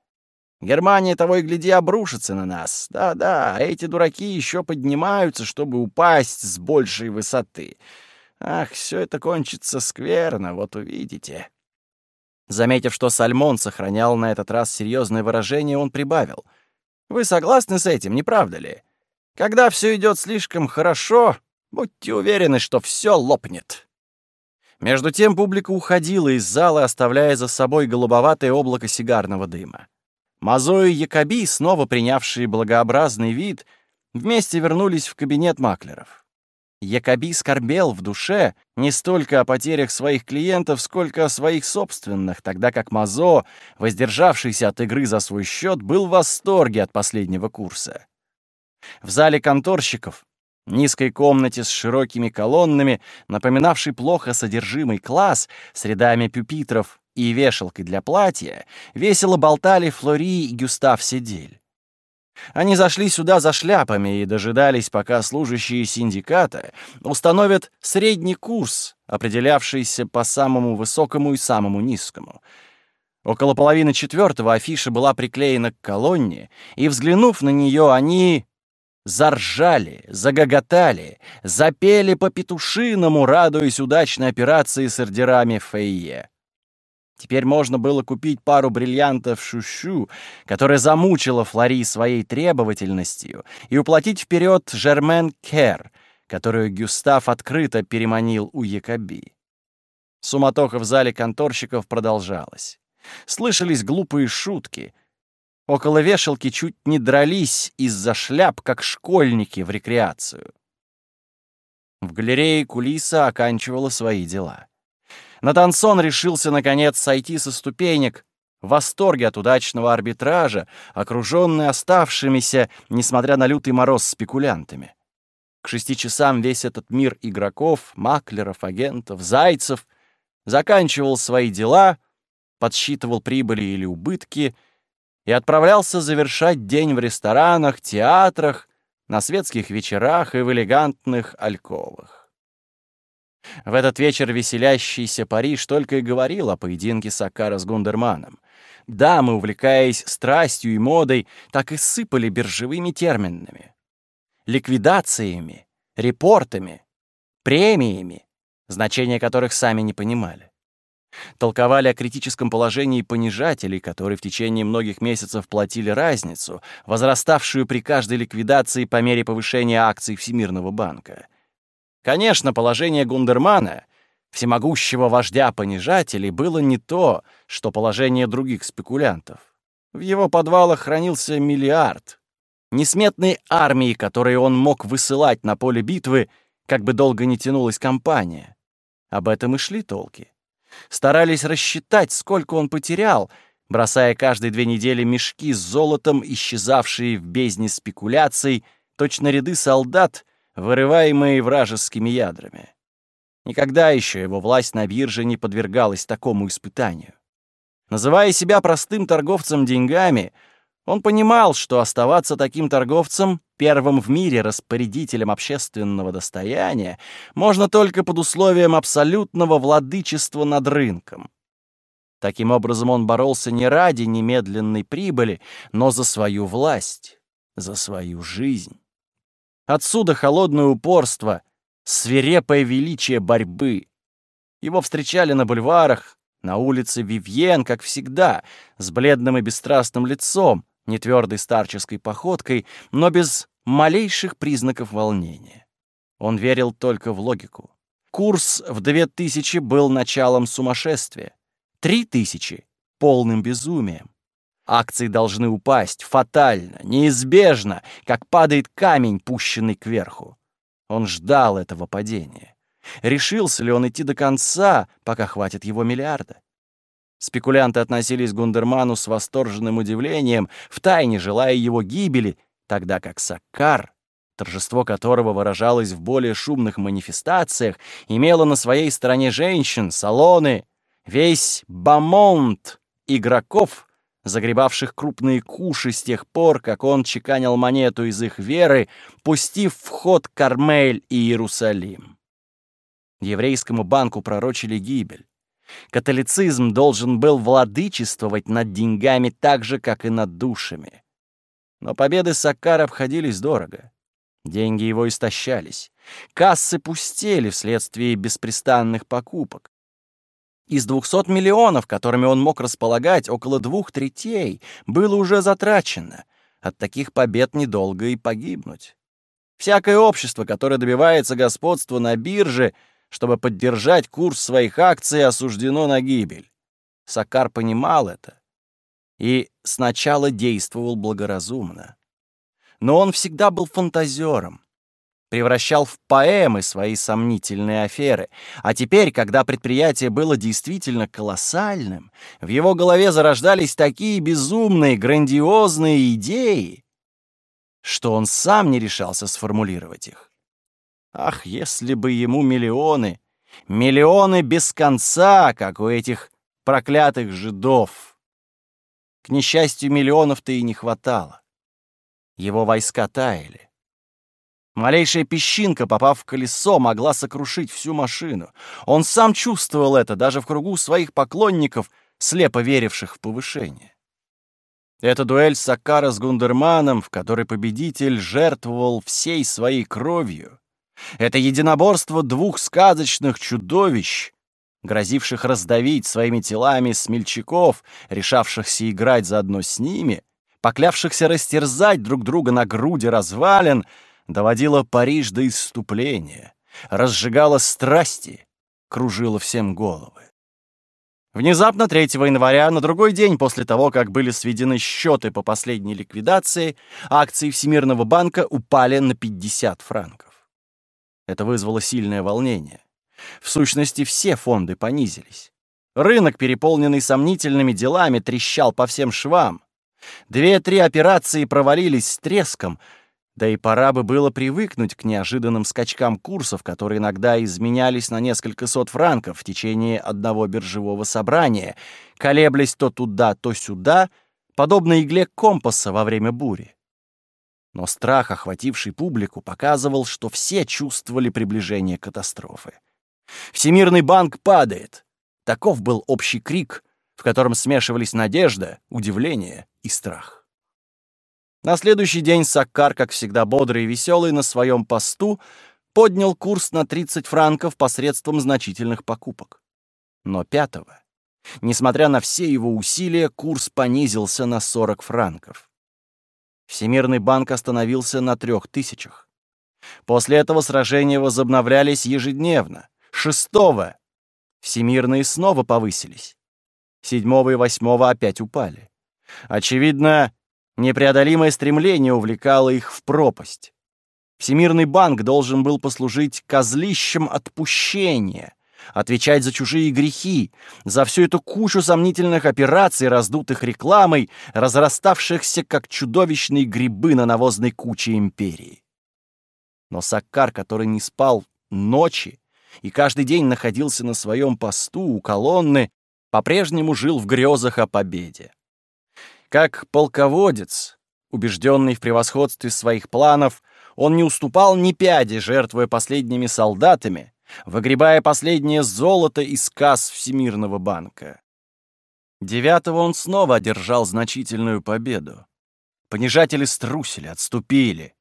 Германия того и гляди обрушится на нас. Да-да, эти дураки еще поднимаются, чтобы упасть с большей высоты. Ах, все это кончится скверно, вот увидите. Заметив, что Сальмон сохранял на этот раз серьезное выражение, он прибавил. «Вы согласны с этим, не правда ли? Когда все идет слишком хорошо, будьте уверены, что все лопнет. Между тем публика уходила из зала, оставляя за собой голубоватое облако сигарного дыма. Мазо и Якоби, снова принявшие благообразный вид, вместе вернулись в кабинет маклеров. Якоби скорбел в душе не столько о потерях своих клиентов, сколько о своих собственных, тогда как Мазо, воздержавшийся от игры за свой счет, был в восторге от последнего курса. В зале конторщиков, низкой комнате с широкими колоннами, напоминавший плохо содержимый класс с рядами пюпитров и вешалкой для платья, весело болтали Флори и Гюстав Сидель. Они зашли сюда за шляпами и дожидались, пока служащие синдиката установят средний курс, определявшийся по самому высокому и самому низкому. Около половины четвертого афиша была приклеена к колонне, и, взглянув на нее, они заржали, загоготали, запели по-петушиному, радуясь удачной операции с ордерами Фейе. Теперь можно было купить пару бриллиантов Шущу, которая замучила Флори своей требовательностью, и уплатить вперед Жермен Кер, которую Гюстав открыто переманил у Якоби. Суматоха в зале конторщиков продолжалась. Слышались глупые шутки. Около вешалки чуть не дрались из-за шляп, как школьники в рекреацию. В галерее кулиса оканчивала свои дела. Натансон решился, наконец, сойти со ступенек, в восторге от удачного арбитража, окруженный оставшимися, несмотря на лютый мороз, спекулянтами. К шести часам весь этот мир игроков, маклеров, агентов, зайцев заканчивал свои дела, подсчитывал прибыли или убытки и отправлялся завершать день в ресторанах, театрах, на светских вечерах и в элегантных альковах. В этот вечер веселящийся Париж только и говорил о поединке Сакара с Гундерманом. Дамы, увлекаясь страстью и модой, так и сыпали биржевыми терминами. Ликвидациями, репортами, премиями, значения которых сами не понимали. Толковали о критическом положении понижателей, которые в течение многих месяцев платили разницу, возраставшую при каждой ликвидации по мере повышения акций Всемирного банка. Конечно, положение Гундермана, всемогущего вождя понижателей, было не то, что положение других спекулянтов. В его подвалах хранился миллиард. Несметные армии, которые он мог высылать на поле битвы, как бы долго не тянулась кампания. Об этом и шли толки. Старались рассчитать, сколько он потерял, бросая каждые две недели мешки с золотом, исчезавшие в бездне спекуляций, точно ряды солдат, вырываемые вражескими ядрами. Никогда еще его власть на бирже не подвергалась такому испытанию. Называя себя простым торговцем деньгами, он понимал, что оставаться таким торговцем, первым в мире распорядителем общественного достояния, можно только под условием абсолютного владычества над рынком. Таким образом, он боролся не ради немедленной прибыли, но за свою власть, за свою жизнь. Отсюда холодное упорство, свирепое величие борьбы. Его встречали на бульварах, на улице Вивьен, как всегда, с бледным и бесстрастным лицом, нетвердой старческой походкой, но без малейших признаков волнения. Он верил только в логику. Курс в две тысячи был началом сумасшествия, три тысячи — полным безумием. Акции должны упасть, фатально, неизбежно, как падает камень, пущенный кверху. Он ждал этого падения. Решился ли он идти до конца, пока хватит его миллиарда? Спекулянты относились к Гундерману с восторженным удивлением, втайне желая его гибели, тогда как Саккар, торжество которого выражалось в более шумных манифестациях, имело на своей стороне женщин, салоны, весь бамонт игроков — загребавших крупные куши с тех пор, как он чеканил монету из их веры, пустив в ход Кармель и Иерусалим. Еврейскому банку пророчили гибель. Католицизм должен был владычествовать над деньгами так же, как и над душами. Но победы Саккара обходились дорого. Деньги его истощались. Кассы пустели вследствие беспрестанных покупок. Из 200 миллионов, которыми он мог располагать, около двух третей было уже затрачено. От таких побед недолго и погибнуть. Всякое общество, которое добивается господства на бирже, чтобы поддержать курс своих акций, осуждено на гибель. Сакар понимал это и сначала действовал благоразумно. Но он всегда был фантазером, превращал в поэмы свои сомнительные аферы. А теперь, когда предприятие было действительно колоссальным, в его голове зарождались такие безумные, грандиозные идеи, что он сам не решался сформулировать их. Ах, если бы ему миллионы, миллионы без конца, как у этих проклятых жидов. К несчастью, миллионов-то и не хватало. Его войска таяли. Малейшая песчинка, попав в колесо, могла сокрушить всю машину. Он сам чувствовал это даже в кругу своих поклонников, слепо веривших в повышение. Эта дуэль Сакара с Гундерманом, в которой победитель жертвовал всей своей кровью, это единоборство двух сказочных чудовищ, грозивших раздавить своими телами смельчаков, решавшихся играть заодно с ними, поклявшихся растерзать друг друга на груди развалин, доводила Париж до исступления, разжигала страсти, кружила всем головы. Внезапно 3 января, на другой день после того, как были сведены счеты по последней ликвидации, акции Всемирного банка упали на 50 франков. Это вызвало сильное волнение. В сущности, все фонды понизились. Рынок, переполненный сомнительными делами, трещал по всем швам. Две-три операции провалились с треском, да и пора бы было привыкнуть к неожиданным скачкам курсов, которые иногда изменялись на несколько сот франков в течение одного биржевого собрания, колеблясь то туда, то сюда, подобно игле компаса во время бури. Но страх, охвативший публику, показывал, что все чувствовали приближение катастрофы. Всемирный банк падает. Таков был общий крик, в котором смешивались надежда, удивление и страх. На следующий день Саккар, как всегда бодрый и веселый, на своем посту поднял курс на 30 франков посредством значительных покупок. Но пятого, несмотря на все его усилия, курс понизился на 40 франков. Всемирный банк остановился на трех тысячах. После этого сражения возобновлялись ежедневно. Шестого всемирные снова повысились. Седьмого и восьмого опять упали. Очевидно, непреодолимое стремление увлекало их в пропасть. Всемирный банк должен был послужить козлищем отпущения, отвечать за чужие грехи, за всю эту кучу сомнительных операций, раздутых рекламой, разраставшихся как чудовищные грибы на навозной куче империи. Но Саккар, который не спал ночи и каждый день находился на своем посту у колонны, по-прежнему жил в грезах о победе. Как полководец, убежденный в превосходстве своих планов, он не уступал ни пяди, жертвуя последними солдатами, выгребая последнее золото из касс Всемирного банка. Девятого он снова одержал значительную победу. Понижатели струсили, отступили.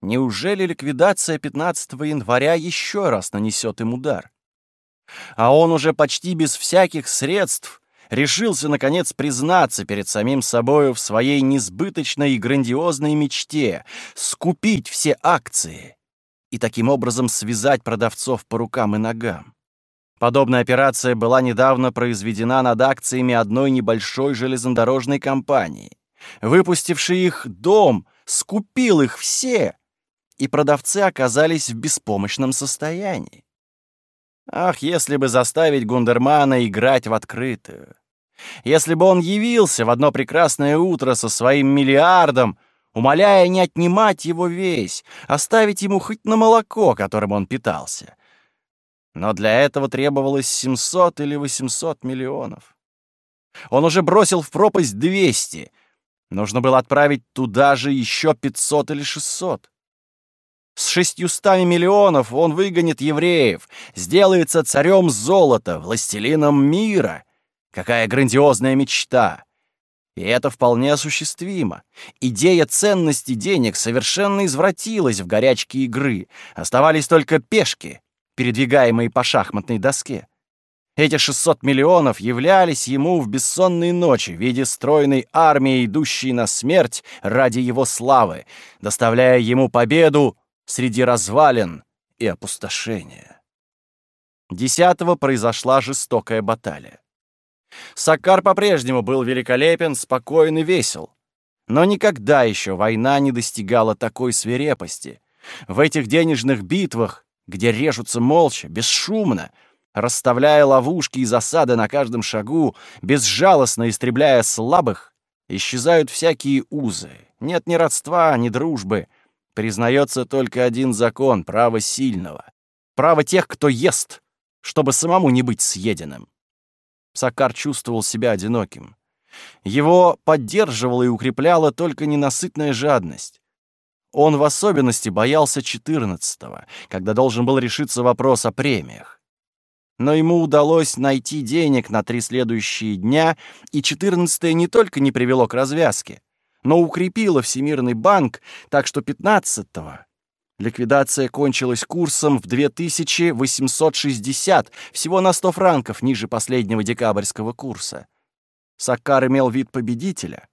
Неужели ликвидация 15 января еще раз нанесет им удар? А он уже почти без всяких средств решился, наконец, признаться перед самим собою в своей несбыточной и грандиозной мечте — скупить все акции и таким образом связать продавцов по рукам и ногам. Подобная операция была недавно произведена над акциями одной небольшой железнодорожной компании. Выпустивший их дом скупил их все, и продавцы оказались в беспомощном состоянии. Ах, если бы заставить Гундермана играть в открытую! Если бы он явился в одно прекрасное утро со своим миллиардом, умоляя не отнимать его весь, оставить ему хоть на молоко, которым он питался. Но для этого требовалось 700 или 800 миллионов. Он уже бросил в пропасть 200. Нужно было отправить туда же еще 500 или 600. С шестьюстами миллионов он выгонит евреев, сделается царем золота, властелином мира. Какая грандиозная мечта! И это вполне осуществимо. Идея ценности денег совершенно извратилась в горячке игры. Оставались только пешки, передвигаемые по шахматной доске. Эти 600 миллионов являлись ему в бессонные ночи в виде стройной армии, идущей на смерть ради его славы, доставляя ему победу среди развалин и опустошения. Десятого произошла жестокая баталия. Саккар по-прежнему был великолепен, спокоен и весел. Но никогда еще война не достигала такой свирепости. В этих денежных битвах, где режутся молча, бесшумно, расставляя ловушки и засады на каждом шагу, безжалостно истребляя слабых, исчезают всякие узы. Нет ни родства, ни дружбы. Признается только один закон — право сильного. Право тех, кто ест, чтобы самому не быть съеденным. Сакар чувствовал себя одиноким. Его поддерживала и укрепляла только ненасытная жадность. Он в особенности боялся четырнадцатого, когда должен был решиться вопрос о премиях. Но ему удалось найти денег на три следующие дня, и четырнадцатое не только не привело к развязке, но укрепило Всемирный банк, так что пятнадцатого ликвидация кончилась курсом в 2860, всего на 100 франков ниже последнего декабрьского курса. Саккар имел вид победителя,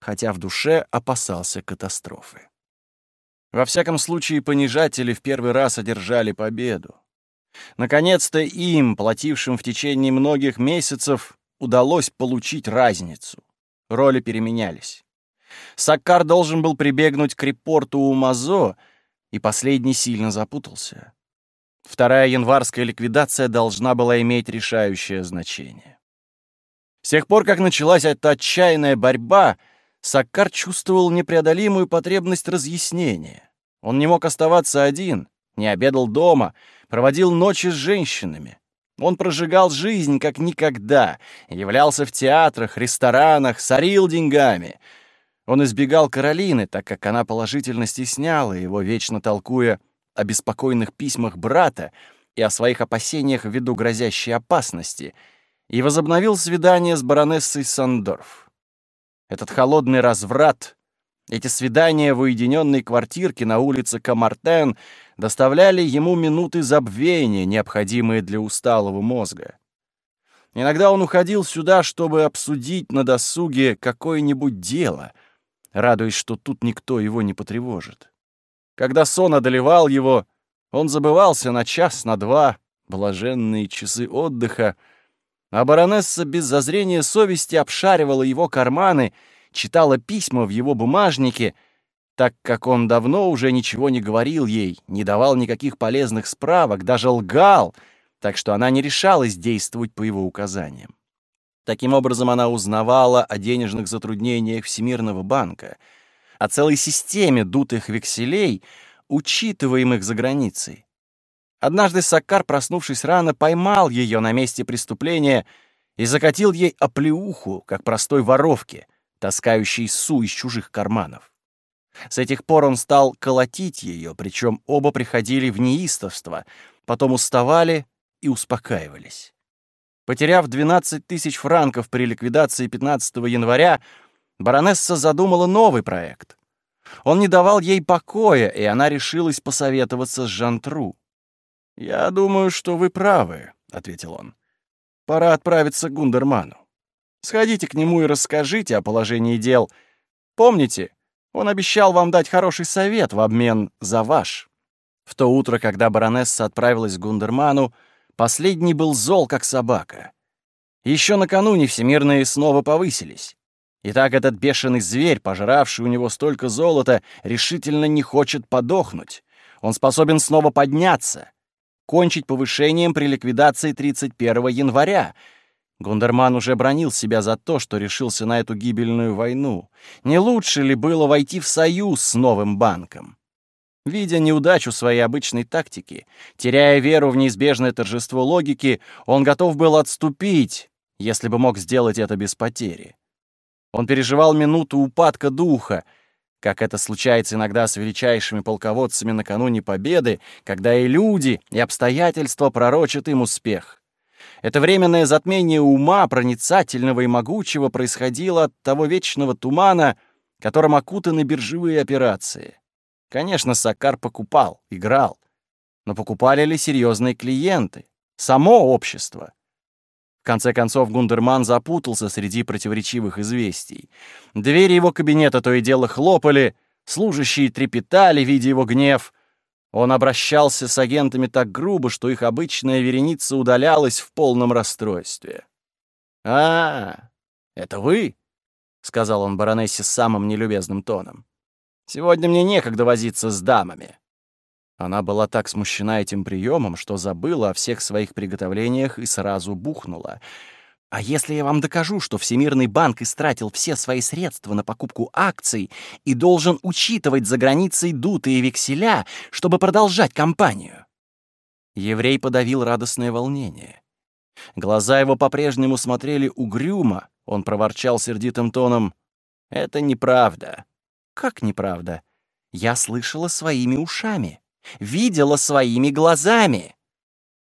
хотя в душе опасался катастрофы. Во всяком случае, понижатели в первый раз одержали победу. Наконец-то им, платившим в течение многих месяцев, удалось получить разницу. Роли переменялись. Саккар должен был прибегнуть к репорту у Мазо, и последний сильно запутался. Вторая январская ликвидация должна была иметь решающее значение. С тех пор, как началась эта отчаянная борьба, Саккар чувствовал непреодолимую потребность разъяснения. Он не мог оставаться один, не обедал дома, проводил ночи с женщинами. Он прожигал жизнь как никогда, являлся в театрах, ресторанах, сорил деньгами. Он избегал Каролины, так как она положительно стесняла его, вечно толкуя о беспокойных письмах брата и о своих опасениях ввиду грозящей опасности — и возобновил свидание с баронессой Сандорф. Этот холодный разврат, эти свидания в уединенной квартирке на улице Камартен доставляли ему минуты забвения, необходимые для усталого мозга. Иногда он уходил сюда, чтобы обсудить на досуге какое-нибудь дело, радуясь, что тут никто его не потревожит. Когда сон одолевал его, он забывался на час, на два, блаженные часы отдыха, а баронесса без зазрения совести обшаривала его карманы, читала письма в его бумажнике, так как он давно уже ничего не говорил ей, не давал никаких полезных справок, даже лгал, так что она не решалась действовать по его указаниям. Таким образом, она узнавала о денежных затруднениях Всемирного банка, о целой системе дутых векселей, учитываемых за границей. Однажды Саккар, проснувшись рано, поймал ее на месте преступления и закатил ей оплеуху, как простой воровке, таскающей су из чужих карманов. С этих пор он стал колотить ее, причем оба приходили в неистовство, потом уставали и успокаивались. Потеряв 12 тысяч франков при ликвидации 15 января, баронесса задумала новый проект. Он не давал ей покоя, и она решилась посоветоваться с Жантру. «Я думаю, что вы правы», — ответил он. «Пора отправиться к Гундерману. Сходите к нему и расскажите о положении дел. Помните, он обещал вам дать хороший совет в обмен за ваш». В то утро, когда баронесса отправилась к Гундерману, последний был зол, как собака. Еще накануне всемирные снова повысились. И так этот бешеный зверь, пожравший у него столько золота, решительно не хочет подохнуть. Он способен снова подняться кончить повышением при ликвидации 31 января. Гундерман уже бронил себя за то, что решился на эту гибельную войну. Не лучше ли было войти в союз с новым банком? Видя неудачу своей обычной тактики, теряя веру в неизбежное торжество логики, он готов был отступить, если бы мог сделать это без потери. Он переживал минуту упадка духа, как это случается иногда с величайшими полководцами накануне победы, когда и люди, и обстоятельства пророчат им успех. Это временное затмение ума, проницательного и могучего, происходило от того вечного тумана, которым окутаны биржевые операции. Конечно, Сакар покупал, играл. Но покупали ли серьезные клиенты? Само общество? конце концов, Гундерман запутался среди противоречивых известий. Двери его кабинета то и дело хлопали, служащие трепетали, видя его гнев. Он обращался с агентами так грубо, что их обычная вереница удалялась в полном расстройстве. «А, это вы?» — сказал он баронессе самым нелюбезным тоном. «Сегодня мне некогда возиться с дамами». Она была так смущена этим приемом, что забыла о всех своих приготовлениях и сразу бухнула — а если я вам докажу, что Всемирный банк истратил все свои средства на покупку акций и должен учитывать за границей дутые векселя, чтобы продолжать кампанию? Еврей подавил радостное волнение. Глаза его по-прежнему смотрели угрюмо. Он проворчал сердитым тоном. «Это неправда». «Как неправда? Я слышала своими ушами, видела своими глазами».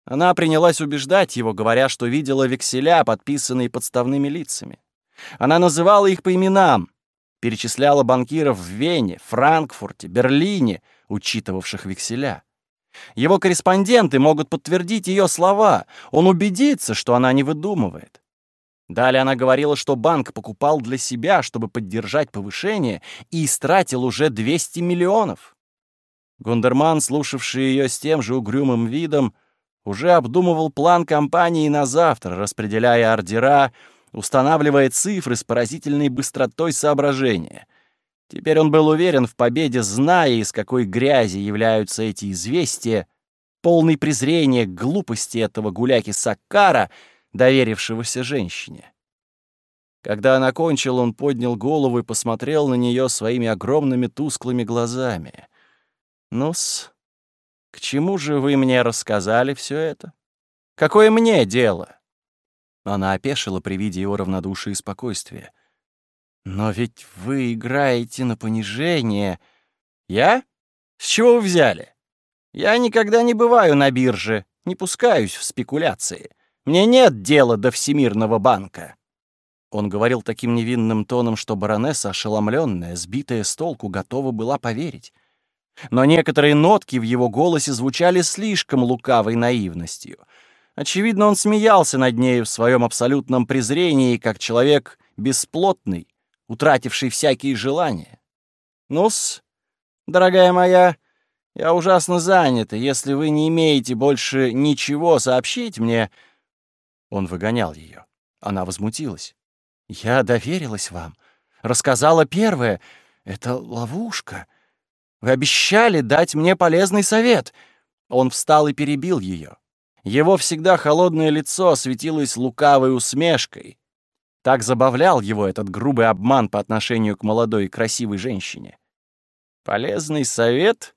Она принялась убеждать его, говоря, что видела векселя, подписанные подставными лицами. Она называла их по именам, перечисляла банкиров в Вене, Франкфурте, Берлине, учитывавших векселя. Его корреспонденты могут подтвердить ее слова. Он убедится, что она не выдумывает. Далее она говорила, что банк покупал для себя, чтобы поддержать повышение, и истратил уже 200 миллионов. Гундерман, слушавший ее с тем же угрюмым видом, уже обдумывал план кампании на завтра, распределяя ордера, устанавливая цифры с поразительной быстротой соображения. Теперь он был уверен в победе, зная, из какой грязи являются эти известия, полный презрения к глупости этого гуляки Саккара, доверившегося женщине. Когда она кончила, он поднял голову и посмотрел на нее своими огромными тусклыми глазами. «Ну-с, к чему же вы мне рассказали все это? Какое мне дело?» Она опешила при виде его равнодушия и спокойствия. «Но ведь вы играете на понижение. Я? С чего вы взяли? Я никогда не бываю на бирже, не пускаюсь в спекуляции. Мне нет дела до Всемирного банка». Он говорил таким невинным тоном, что баронесса, ошеломленная, сбитая с толку, готова была поверить но некоторые нотки в его голосе звучали слишком лукавой наивностью. Очевидно, он смеялся над ней в своем абсолютном презрении, как человек бесплотный, утративший всякие желания. «Ну-с, дорогая моя, я ужасно занят, и если вы не имеете больше ничего сообщить мне...» Он выгонял ее. Она возмутилась. «Я доверилась вам. Рассказала первое. Это ловушка. Вы обещали дать мне полезный совет!» Он встал и перебил ее. Его всегда холодное лицо осветилось лукавой усмешкой. Так забавлял его этот грубый обман по отношению к молодой и красивой женщине. «Полезный совет?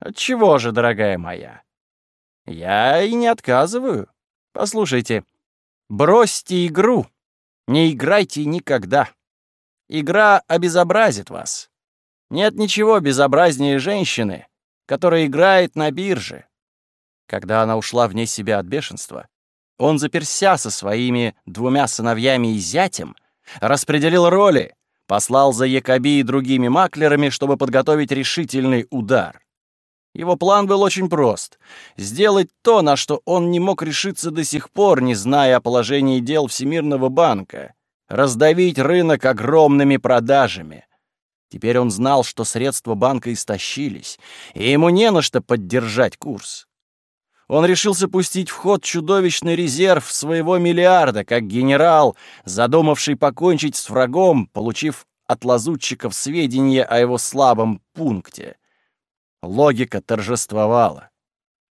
Отчего же, дорогая моя? Я и не отказываю. Послушайте, бросьте игру, не играйте никогда. Игра обезобразит вас. Нет ничего безобразнее женщины, которая играет на бирже. Когда она ушла вне себя от бешенства, он заперся со своими двумя сыновьями и зятем, распределил роли, послал за Якоби и другими маклерами, чтобы подготовить решительный удар. Его план был очень прост — сделать то, на что он не мог решиться до сих пор, не зная о положении дел Всемирного банка — раздавить рынок огромными продажами. Теперь он знал, что средства банка истощились, и ему не на что поддержать курс. Он решился пустить в ход чудовищный резерв своего миллиарда, как генерал, задумавший покончить с врагом, получив от лазутчиков сведения о его слабом пункте. Логика торжествовала.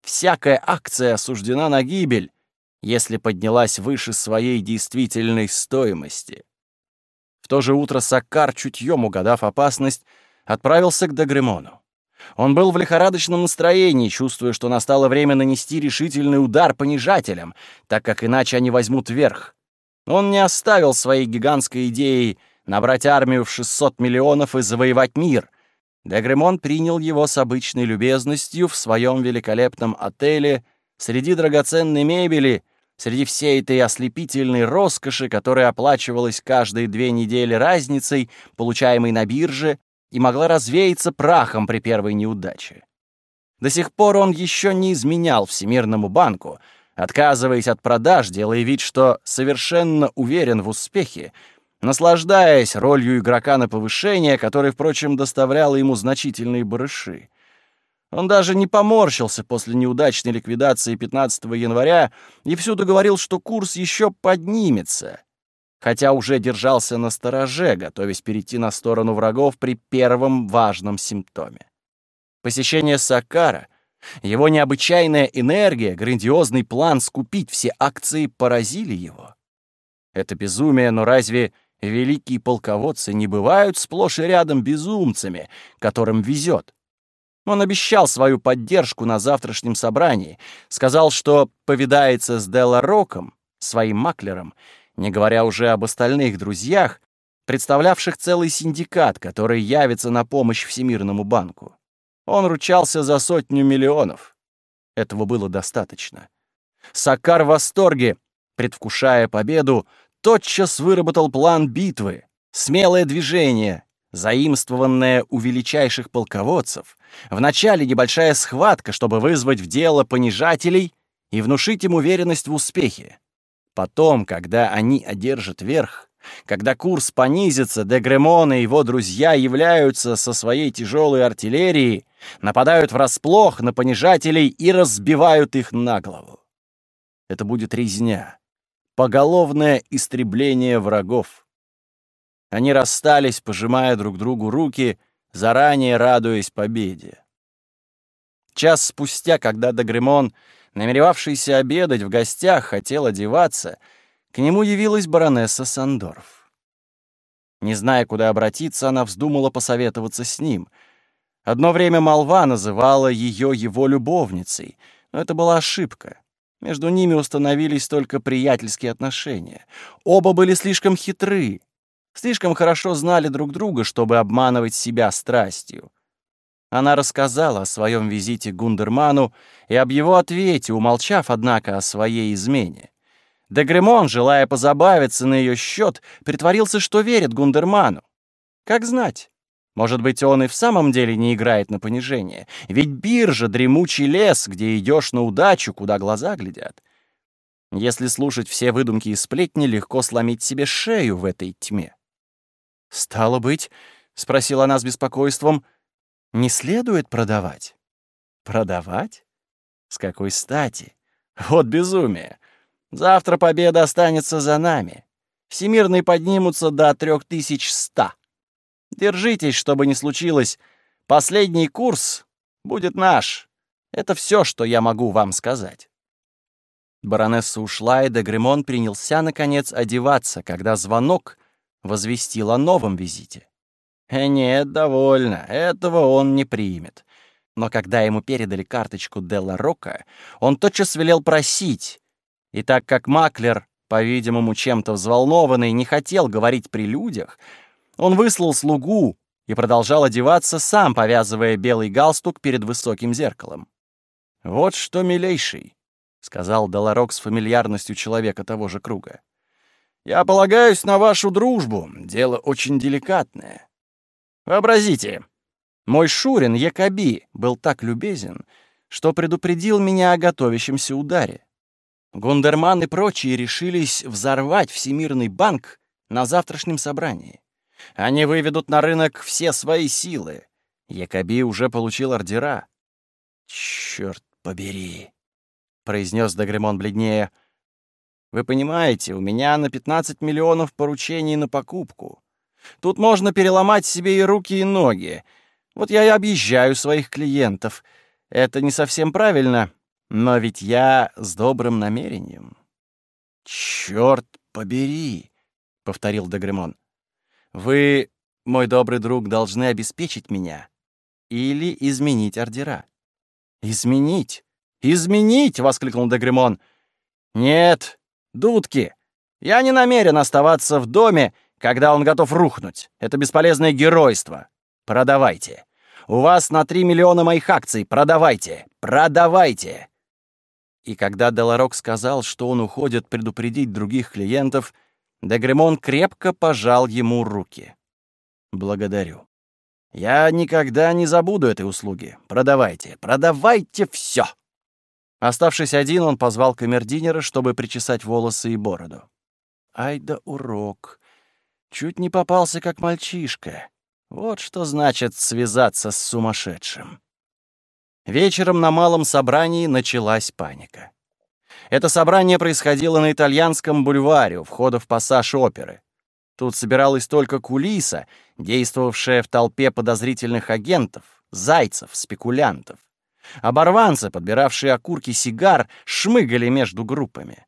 Всякая акция осуждена на гибель, если поднялась выше своей действительной стоимости. В то же утро Саккар, чутьем угадав опасность, отправился к Дагремону. Он был в лихорадочном настроении, чувствуя, что настало время нанести решительный удар понижателям, так как иначе они возьмут верх. Он не оставил своей гигантской идеи набрать армию в 600 миллионов и завоевать мир. Дегремон принял его с обычной любезностью в своем великолепном отеле среди драгоценной мебели — Среди всей этой ослепительной роскоши, которая оплачивалась каждые две недели разницей, получаемой на бирже, и могла развеяться прахом при первой неудаче. До сих пор он еще не изменял Всемирному банку, отказываясь от продаж, делая вид, что совершенно уверен в успехе, наслаждаясь ролью игрока на повышение, который, впрочем, доставлял ему значительные барыши. Он даже не поморщился после неудачной ликвидации 15 января и всюду говорил, что курс еще поднимется, хотя уже держался на стороже, готовясь перейти на сторону врагов при первом важном симптоме. Посещение Сакара, его необычайная энергия, грандиозный план скупить все акции поразили его. Это безумие, но разве великие полководцы не бывают сплошь и рядом безумцами, которым везет? Он обещал свою поддержку на завтрашнем собрании, сказал, что повидается с Делла Роком, своим маклером, не говоря уже об остальных друзьях, представлявших целый синдикат, который явится на помощь Всемирному банку. Он ручался за сотню миллионов. Этого было достаточно. Сакар в восторге, предвкушая победу, тотчас выработал план битвы, смелое движение, заимствованное у величайших полководцев, Вначале небольшая схватка, чтобы вызвать в дело понижателей и внушить им уверенность в успехе. Потом, когда они одержат верх, когда курс понизится, Дегремон и его друзья являются со своей тяжелой артиллерией, нападают врасплох на понижателей и разбивают их на голову. Это будет резня, поголовное истребление врагов. Они расстались, пожимая друг другу руки — заранее радуясь победе. Час спустя, когда Дагремон, намеревавшийся обедать в гостях, хотел одеваться, к нему явилась баронесса Сандорф. Не зная, куда обратиться, она вздумала посоветоваться с ним. Одно время молва называла ее его любовницей, но это была ошибка. Между ними установились только приятельские отношения. Оба были слишком хитры, слишком хорошо знали друг друга, чтобы обманывать себя страстью. Она рассказала о своем визите Гундерману и об его ответе, умолчав, однако, о своей измене. Дегремон, желая позабавиться на ее счет, притворился, что верит Гундерману. Как знать? Может быть, он и в самом деле не играет на понижение. Ведь биржа — дремучий лес, где идешь на удачу, куда глаза глядят. Если слушать все выдумки и сплетни, легко сломить себе шею в этой тьме. «Стало быть, — спросила она с беспокойством, — не следует продавать?» «Продавать? С какой стати? Вот безумие! Завтра победа останется за нами. Всемирные поднимутся до трех тысяч ста. Держитесь, чтобы не случилось. Последний курс будет наш. Это все, что я могу вам сказать». Баронесса ушла, и Дегремон принялся, наконец, одеваться, когда звонок, возвестил о новом визите. Э, нет, довольно, этого он не примет. Но когда ему передали карточку Делла Рока, он тотчас велел просить. И так как Маклер, по-видимому, чем-то взволнованный, не хотел говорить при людях, он выслал слугу и продолжал одеваться сам, повязывая белый галстук перед высоким зеркалом. «Вот что, милейший», — сказал Деларок с фамильярностью человека того же круга. Я полагаюсь на вашу дружбу. Дело очень деликатное. Вообразите, мой Шурин Якоби был так любезен, что предупредил меня о готовящемся ударе. Гундерман и прочие решились взорвать Всемирный банк на завтрашнем собрании. Они выведут на рынок все свои силы. Якоби уже получил ордера. «Черт побери!» — произнес Дагремон бледнее — вы понимаете, у меня на 15 миллионов поручений на покупку. Тут можно переломать себе и руки, и ноги. Вот я и объезжаю своих клиентов. Это не совсем правильно, но ведь я с добрым намерением. «Чёрт побери!» — повторил Дегремон. «Вы, мой добрый друг, должны обеспечить меня или изменить ордера». «Изменить? Изменить!» — воскликнул Дегремон. «Нет, Дудки, я не намерен оставаться в доме, когда он готов рухнуть. Это бесполезное геройство. Продавайте. У вас на 3 миллиона моих акций. Продавайте. Продавайте. И когда Деларок сказал, что он уходит предупредить других клиентов, Дегремон крепко пожал ему руки. «Благодарю. Я никогда не забуду этой услуги. Продавайте, продавайте все!» Оставшись один, он позвал камердинера, чтобы причесать волосы и бороду. Ай да урок. Чуть не попался, как мальчишка. Вот что значит связаться с сумасшедшим. Вечером на малом собрании началась паника. Это собрание происходило на итальянском бульваре у входа в пассаж оперы. Тут собиралась только кулиса, действовавшая в толпе подозрительных агентов, зайцев, спекулянтов. Оборванцы, подбиравшие окурки сигар, шмыгали между группами.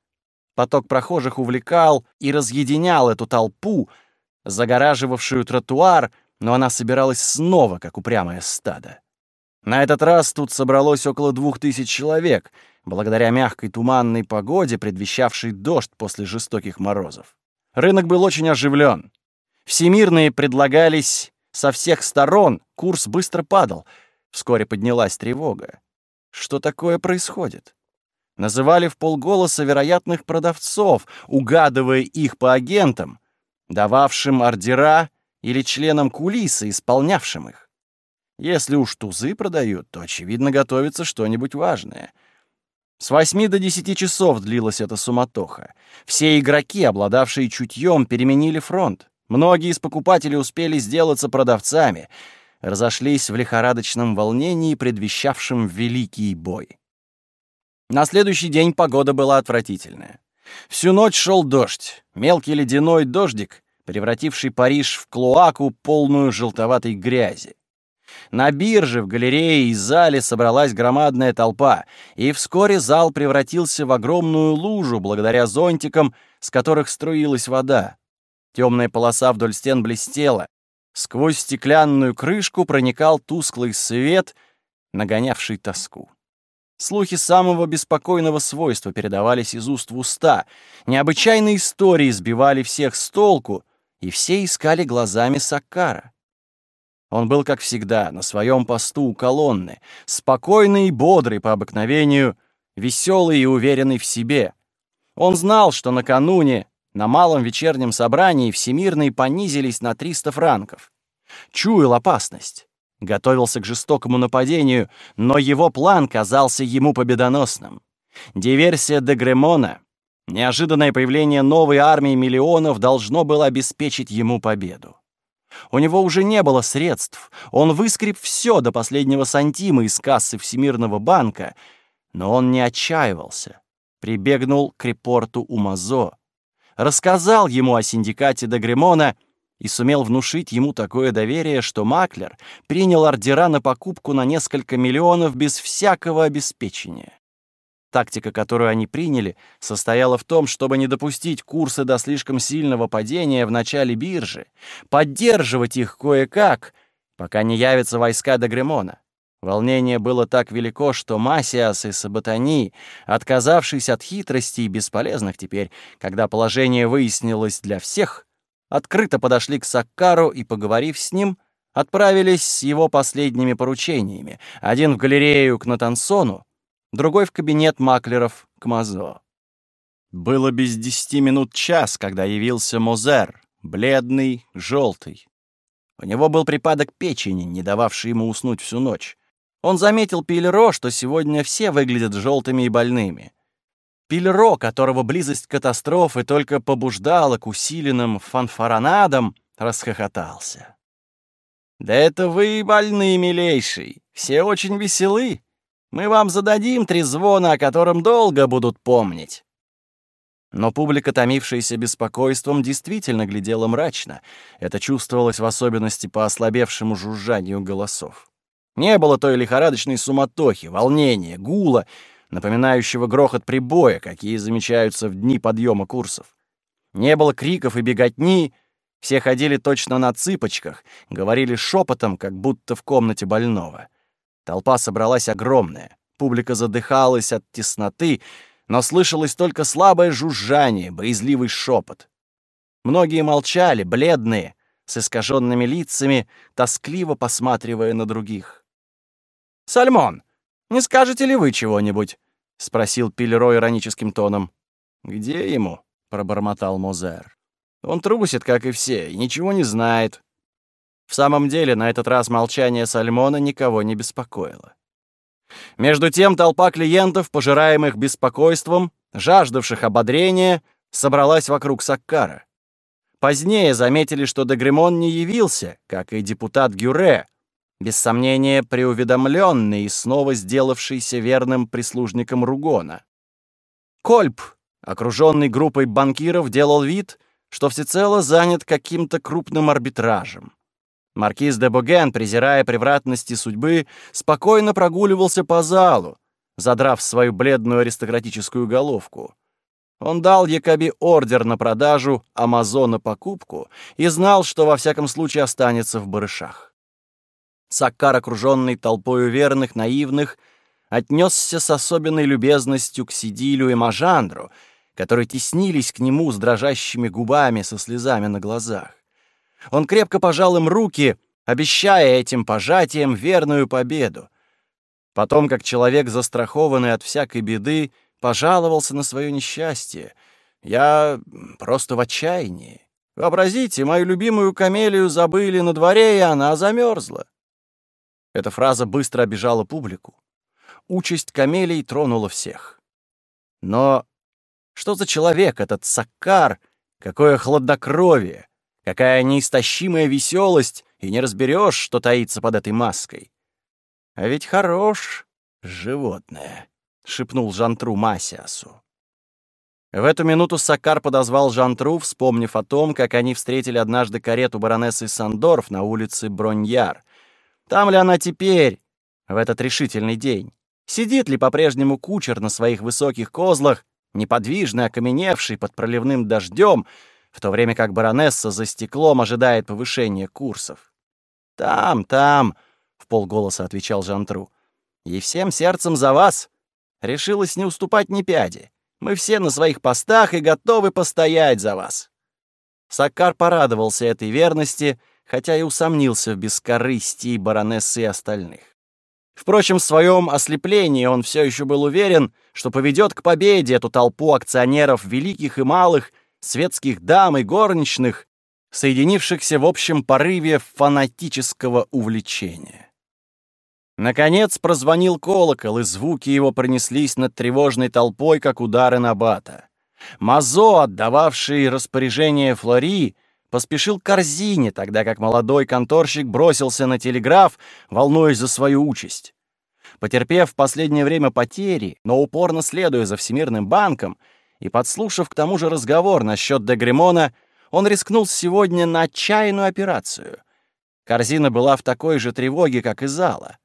Поток прохожих увлекал и разъединял эту толпу, загораживавшую тротуар, но она собиралась снова, как упрямое стадо. На этот раз тут собралось около двух тысяч человек, благодаря мягкой туманной погоде, предвещавшей дождь после жестоких морозов. Рынок был очень оживлен. Всемирные предлагались со всех сторон, курс быстро падал. Вскоре поднялась тревога. Что такое происходит? Называли в полголоса вероятных продавцов, угадывая их по агентам, дававшим ордера или членам кулисы, исполнявшим их. Если уж тузы продают, то, очевидно, готовится что-нибудь важное. С восьми до десяти часов длилась эта суматоха. Все игроки, обладавшие чутьем, переменили фронт. Многие из покупателей успели сделаться продавцами, разошлись в лихорадочном волнении, предвещавшем великий бой. На следующий день погода была отвратительная. Всю ночь шел дождь, мелкий ледяной дождик, превративший Париж в клоаку, полную желтоватой грязи. На бирже, в галерее и зале собралась громадная толпа, и вскоре зал превратился в огромную лужу благодаря зонтикам, с которых струилась вода. Темная полоса вдоль стен блестела. Сквозь стеклянную крышку проникал тусклый свет, нагонявший тоску. Слухи самого беспокойного свойства передавались из уст в уста. Необычайные истории сбивали всех с толку, и все искали глазами Саккара. Он был, как всегда, на своем посту у колонны, спокойный и бодрый по обыкновению, веселый и уверенный в себе. Он знал, что накануне на малом вечернем собрании всемирные понизились на 300 франков. Чуял опасность. Готовился к жестокому нападению, но его план казался ему победоносным. Диверсия де Гремона, неожиданное появление новой армии миллионов должно было обеспечить ему победу. У него уже не было средств, он выскреб все до последнего сантима из кассы Всемирного банка, но он не отчаивался, прибегнул к репорту Умазо, рассказал ему о синдикате Дагремона и сумел внушить ему такое доверие, что Маклер принял ордера на покупку на несколько миллионов без всякого обеспечения. Тактика, которую они приняли, состояла в том, чтобы не допустить курса до слишком сильного падения в начале биржи, поддерживать их кое-как, пока не явятся войска Дагремона. Волнение было так велико, что Масиас и Саботани, отказавшись от хитростей, бесполезных теперь, когда положение выяснилось для всех, открыто подошли к Саккару и, поговорив с ним, отправились с его последними поручениями, один в галерею к Натансону, другой в кабинет маклеров к Мазо. Было без десяти минут час, когда явился Мозер, бледный, желтый. У него был припадок печени, не дававший ему уснуть всю ночь. Он заметил Пильро, что сегодня все выглядят желтыми и больными. Пильро, которого близость катастрофы только побуждала к усиленным фанфаронадам, расхохотался. «Да это вы больны, милейший. Все очень веселы. Мы вам зададим трезвона, о котором долго будут помнить». Но публика, томившаяся беспокойством, действительно глядела мрачно. Это чувствовалось в особенности по ослабевшему жужжанию голосов. Не было той лихорадочной суматохи, волнения, гула, напоминающего грохот прибоя, какие замечаются в дни подъема курсов. Не было криков и беготни, все ходили точно на цыпочках, говорили шепотом, как будто в комнате больного. Толпа собралась огромная, публика задыхалась от тесноты, но слышалось только слабое жужжание, боязливый шепот. Многие молчали, бледные, с искаженными лицами, тоскливо посматривая на других. «Сальмон, не скажете ли вы чего-нибудь?» — спросил Пильро ироническим тоном. «Где ему?» — пробормотал Мозер. «Он трусит, как и все, и ничего не знает». В самом деле, на этот раз молчание Сальмона никого не беспокоило. Между тем толпа клиентов, пожираемых беспокойством, жаждавших ободрения, собралась вокруг Саккара. Позднее заметили, что Дегремон не явился, как и депутат Гюре, без сомнения преуведомленный и снова сделавшийся верным прислужником Ругона. Кольп, окруженный группой банкиров, делал вид, что всецело занят каким-то крупным арбитражем. Маркиз де Боген, презирая превратности судьбы, спокойно прогуливался по залу, задрав свою бледную аристократическую головку. Он дал Якоби ордер на продажу, Амазон на покупку и знал, что во всяком случае останется в барышах. Саккар, окруженный толпою верных, наивных, отнесся с особенной любезностью к Сидилю и Мажандру, которые теснились к нему с дрожащими губами, со слезами на глазах. Он крепко пожал им руки, обещая этим пожатием верную победу. Потом, как человек, застрахованный от всякой беды, пожаловался на свое несчастье. «Я просто в отчаянии. Вообразите, мою любимую камелию забыли на дворе, и она замерзла». Эта фраза быстро обижала публику. Участь камелий тронула всех. Но что за человек этот Саккар? Какое хладнокровие! Какая неистощимая веселость, и не разберешь, что таится под этой маской. А ведь хорош животное, — шепнул Жантру Масиасу. В эту минуту Сакар подозвал Жантру, вспомнив о том, как они встретили однажды карету баронессы Сандорф на улице Броньяр. Там ли она теперь, в этот решительный день? Сидит ли по-прежнему кучер на своих высоких козлах, неподвижно окаменевший под проливным дождем, в то время как баронесса за стеклом ожидает повышения курсов. «Там, там», — в полголоса отвечал Жантру, — «и всем сердцем за вас. Решилась не уступать ни пяди. Мы все на своих постах и готовы постоять за вас». Саккар порадовался этой верности, хотя и усомнился в бескорыстии баронессы и остальных. Впрочем, в своем ослеплении он все еще был уверен, что поведет к победе эту толпу акционеров великих и малых, светских дам и горничных, соединившихся в общем порыве фанатического увлечения. Наконец прозвонил колокол, и звуки его пронеслись над тревожной толпой, как удары на бата. Мазо, отдававший распоряжение Флори, поспешил к корзине, тогда как молодой конторщик бросился на телеграф, волнуясь за свою участь. Потерпев в последнее время потери, но упорно следуя за Всемирным банком, и, подслушав к тому же разговор насчет Дегремона, он рискнул сегодня на отчаянную операцию. Корзина была в такой же тревоге, как и зала.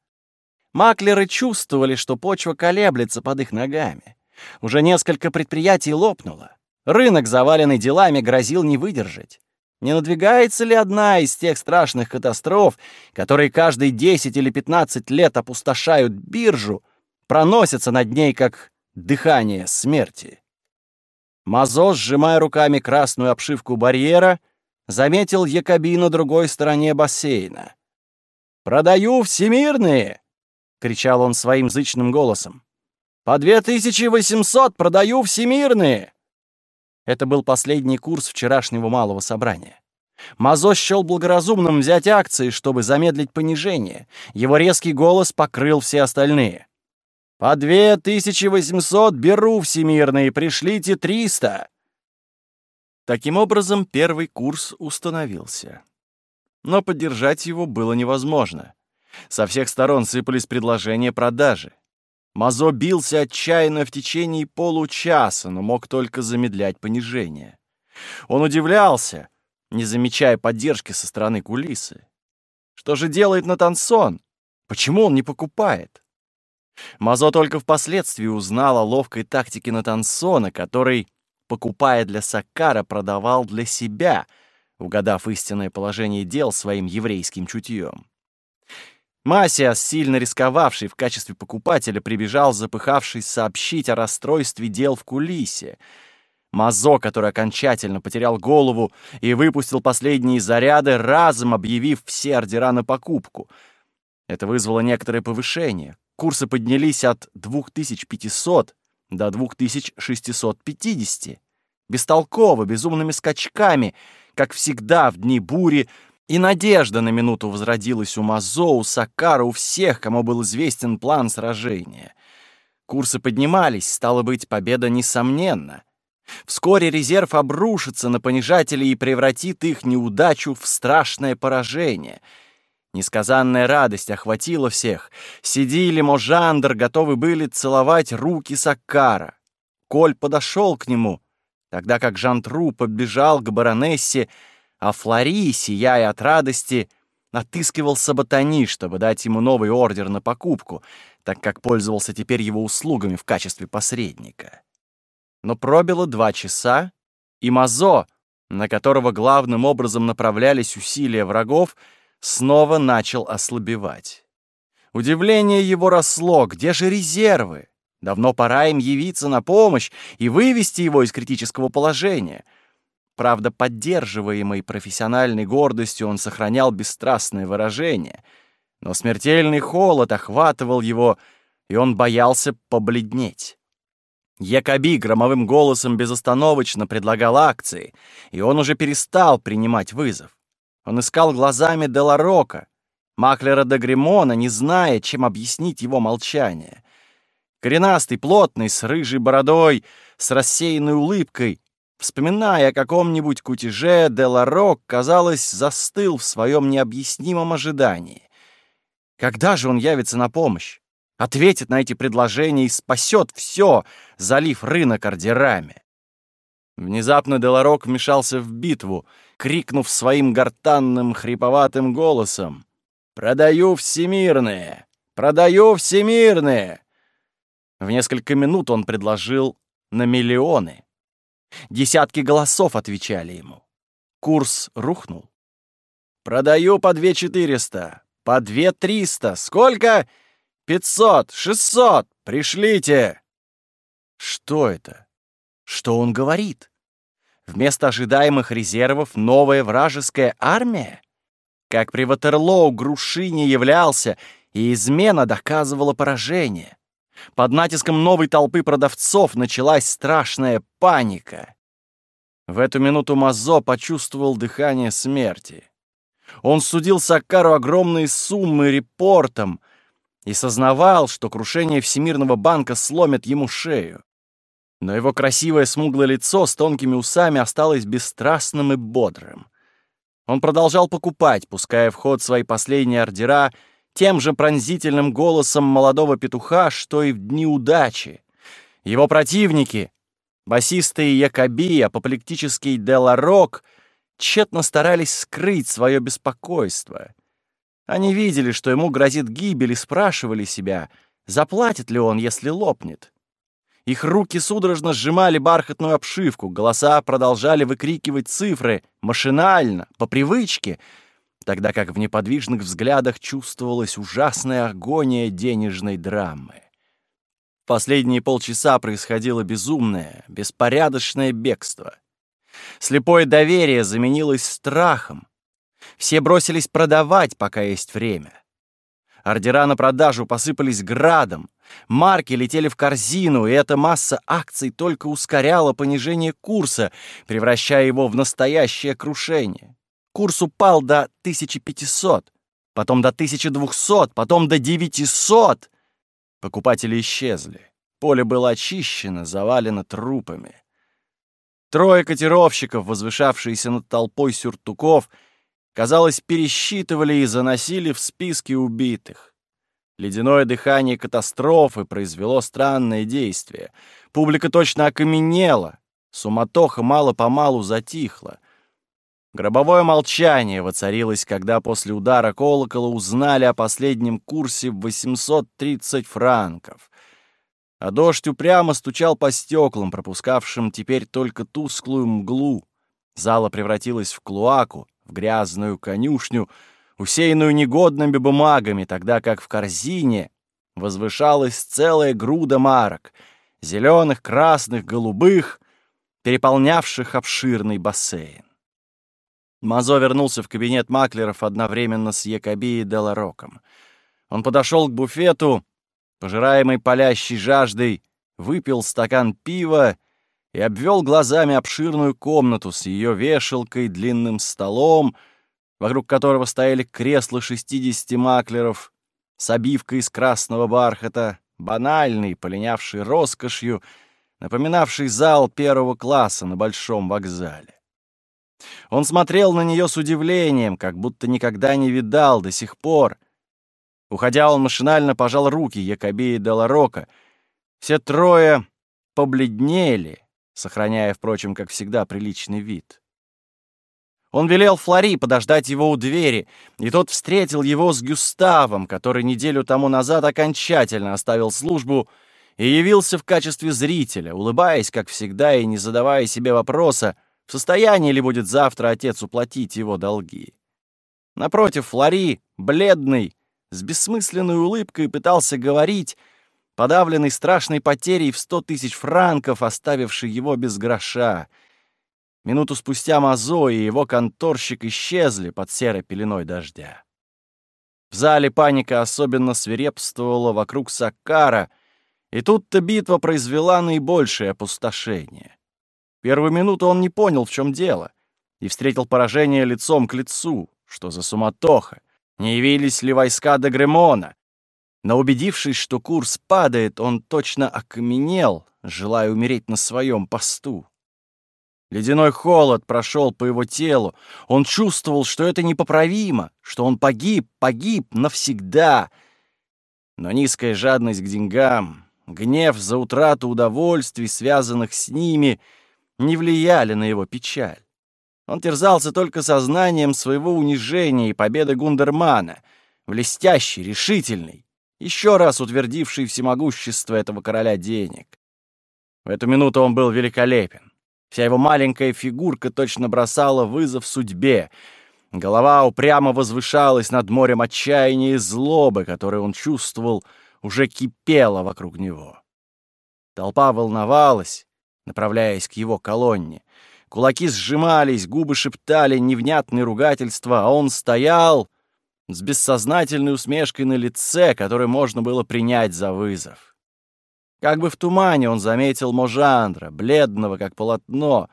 Маклеры чувствовали, что почва колеблется под их ногами. Уже несколько предприятий лопнуло. Рынок, заваленный делами, грозил не выдержать. Не надвигается ли одна из тех страшных катастроф, которые каждые 10 или 15 лет опустошают биржу, проносятся над ней, как дыхание смерти? Мазо, сжимая руками красную обшивку барьера, заметил Якоби на другой стороне бассейна. «Продаю всемирные!» — кричал он своим зычным голосом. «По 2800 продаю всемирные!» Это был последний курс вчерашнего малого собрания. Мазо счел благоразумным взять акции, чтобы замедлить понижение. Его резкий голос покрыл все остальные. «По две тысячи восемьсот беру всемирные, пришлите триста!» Таким образом, первый курс установился. Но поддержать его было невозможно. Со всех сторон сыпались предложения продажи. Мазо бился отчаянно в течение получаса, но мог только замедлять понижение. Он удивлялся, не замечая поддержки со стороны кулисы. Что же делает Натансон? Почему он не покупает? Мазо только впоследствии узнал о ловкой тактике Натансона, который, покупая для Саккара, продавал для себя, угадав истинное положение дел своим еврейским чутьем. Масиас, сильно рисковавший в качестве покупателя, прибежал, запыхавшись, сообщить о расстройстве дел в кулисе. Мазо, который окончательно потерял голову и выпустил последние заряды, разом объявив все ордера на покупку. Это вызвало некоторое повышение. Курсы поднялись от 2500 до 2650. Бестолково, безумными скачками, как всегда в дни бури, и надежда на минуту возродилась у Мазо, у Сакара, у всех, кому был известен план сражения. Курсы поднимались, стало быть, победа несомненна. Вскоре резерв обрушится на понижателей и превратит их неудачу в страшное поражение — Несказанная радость охватила всех. Сидели Можандр, готовы были целовать руки Саккара. Коль подошел к нему, тогда как Жантру побежал к баронессе, а Флори, сияя от радости, отыскивал Саботани, чтобы дать ему новый ордер на покупку, так как пользовался теперь его услугами в качестве посредника. Но пробило два часа, и Мазо, на которого главным образом направлялись усилия врагов, снова начал ослабевать. Удивление его росло. Где же резервы? Давно пора им явиться на помощь и вывести его из критического положения. Правда, поддерживаемый профессиональной гордостью он сохранял бесстрастное выражение, но смертельный холод охватывал его, и он боялся побледнеть. Якоби громовым голосом безостановочно предлагал акции, и он уже перестал принимать вызов. Он искал глазами Деларока, Маклера де Гремона, не зная, чем объяснить его молчание. Коренастый, плотный, с рыжей бородой, с рассеянной улыбкой, вспоминая о каком-нибудь кутеже, Деларок, казалось, застыл в своем необъяснимом ожидании. Когда же он явится на помощь? Ответит на эти предложения и спасет все, залив рынок ордерами. Внезапно Деларок вмешался в битву, крикнув своим гортанным, хриповатым голосом. «Продаю всемирные! Продаю всемирные!» В несколько минут он предложил на миллионы. Десятки голосов отвечали ему. Курс рухнул. «Продаю по две четыреста, по две триста. Сколько? Пятьсот, шестьсот. Пришлите!» Что это? Что он говорит? Вместо ожидаемых резервов новая вражеская армия? Как при Ватерлоу Груши не являлся, и измена доказывала поражение. Под натиском новой толпы продавцов началась страшная паника. В эту минуту Мазо почувствовал дыхание смерти. Он судил Сакару огромные суммы репортом и сознавал, что крушение Всемирного банка сломит ему шею но его красивое смуглое лицо с тонкими усами осталось бесстрастным и бодрым. Он продолжал покупать, пуская в ход свои последние ордера тем же пронзительным голосом молодого петуха, что и в дни удачи. Его противники, басистые Якоби, апоплектический Деларок, тщетно старались скрыть свое беспокойство. Они видели, что ему грозит гибель, и спрашивали себя, заплатит ли он, если лопнет. Их руки судорожно сжимали бархатную обшивку, голоса продолжали выкрикивать цифры, машинально, по привычке, тогда как в неподвижных взглядах чувствовалась ужасная агония денежной драмы. Последние полчаса происходило безумное, беспорядочное бегство. Слепое доверие заменилось страхом. Все бросились продавать, пока есть время. Ордера на продажу посыпались градом, Марки летели в корзину, и эта масса акций только ускоряла понижение курса, превращая его в настоящее крушение. Курс упал до 1500, потом до 1200, потом до 900. Покупатели исчезли. Поле было очищено, завалено трупами. Трое котировщиков, возвышавшиеся над толпой сюртуков, казалось, пересчитывали и заносили в списки убитых. Ледяное дыхание катастрофы произвело странное действие. Публика точно окаменела. Суматоха мало-помалу затихла. Гробовое молчание воцарилось, когда после удара колокола узнали о последнем курсе в 830 франков. А дождь упрямо стучал по стеклам, пропускавшим теперь только тусклую мглу. Зала превратилась в клуаку, в грязную конюшню — усеянную негодными бумагами, тогда как в корзине возвышалась целая груда марок, зеленых, красных, голубых, переполнявших обширный бассейн. Мазо вернулся в кабинет маклеров одновременно с Якоби и Делароком. Он подошел к буфету, пожираемый палящей жаждой, выпил стакан пива и обвел глазами обширную комнату с ее вешалкой, длинным столом, вокруг которого стояли кресла 60 маклеров с обивкой из красного бархата, банальный, полинявший роскошью, напоминавший зал первого класса на большом вокзале. Он смотрел на нее с удивлением, как будто никогда не видал до сих пор. Уходя, он машинально пожал руки Якобеи де Ларока. Все трое побледнели, сохраняя, впрочем, как всегда, приличный вид. Он велел Флори подождать его у двери, и тот встретил его с Гюставом, который неделю тому назад окончательно оставил службу и явился в качестве зрителя, улыбаясь, как всегда, и не задавая себе вопроса, в состоянии ли будет завтра отец уплатить его долги. Напротив, Флори, бледный, с бессмысленной улыбкой пытался говорить, подавленный страшной потерей в сто тысяч франков, оставивший его без гроша. Минуту спустя Мазо и его конторщик исчезли под серой пеленой дождя. В зале паника особенно свирепствовала вокруг Саккара, и тут-то битва произвела наибольшее опустошение. Первую минуту он не понял, в чем дело, и встретил поражение лицом к лицу. Что за суматоха? Не явились ли войска Дегремона? Но убедившись, что курс падает, он точно окаменел, желая умереть на своем посту. Ледяной холод прошел по его телу. Он чувствовал, что это непоправимо, что он погиб, погиб навсегда. Но низкая жадность к деньгам, гнев за утрату удовольствий, связанных с ними, не влияли на его печаль. Он терзался только сознанием своего унижения и победы Гундермана, блестящий, решительный, еще раз утвердивший всемогущество этого короля денег. В эту минуту он был великолепен. Вся его маленькая фигурка точно бросала вызов судьбе. Голова упрямо возвышалась над морем отчаяния и злобы, которое он чувствовал, уже кипела вокруг него. Толпа волновалась, направляясь к его колонне. Кулаки сжимались, губы шептали невнятные ругательства, а он стоял с бессознательной усмешкой на лице, которую можно было принять за вызов. Как бы в тумане он заметил Можандра, бледного как полотно.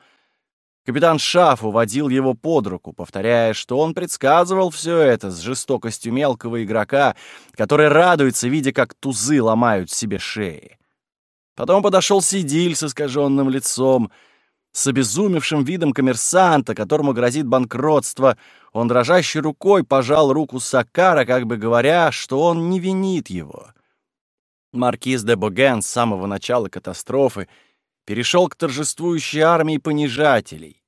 Капитан Шаф уводил его под руку, повторяя, что он предсказывал все это с жестокостью мелкого игрока, который радуется, видя, как тузы ломают себе шеи. Потом подошел Сидиль с искаженным лицом, с обезумевшим видом коммерсанта, которому грозит банкротство, он дрожащей рукой пожал руку Сакара, как бы говоря, что он не винит его. Маркиз де Боген с самого начала катастрофы перешел к торжествующей армии понижателей,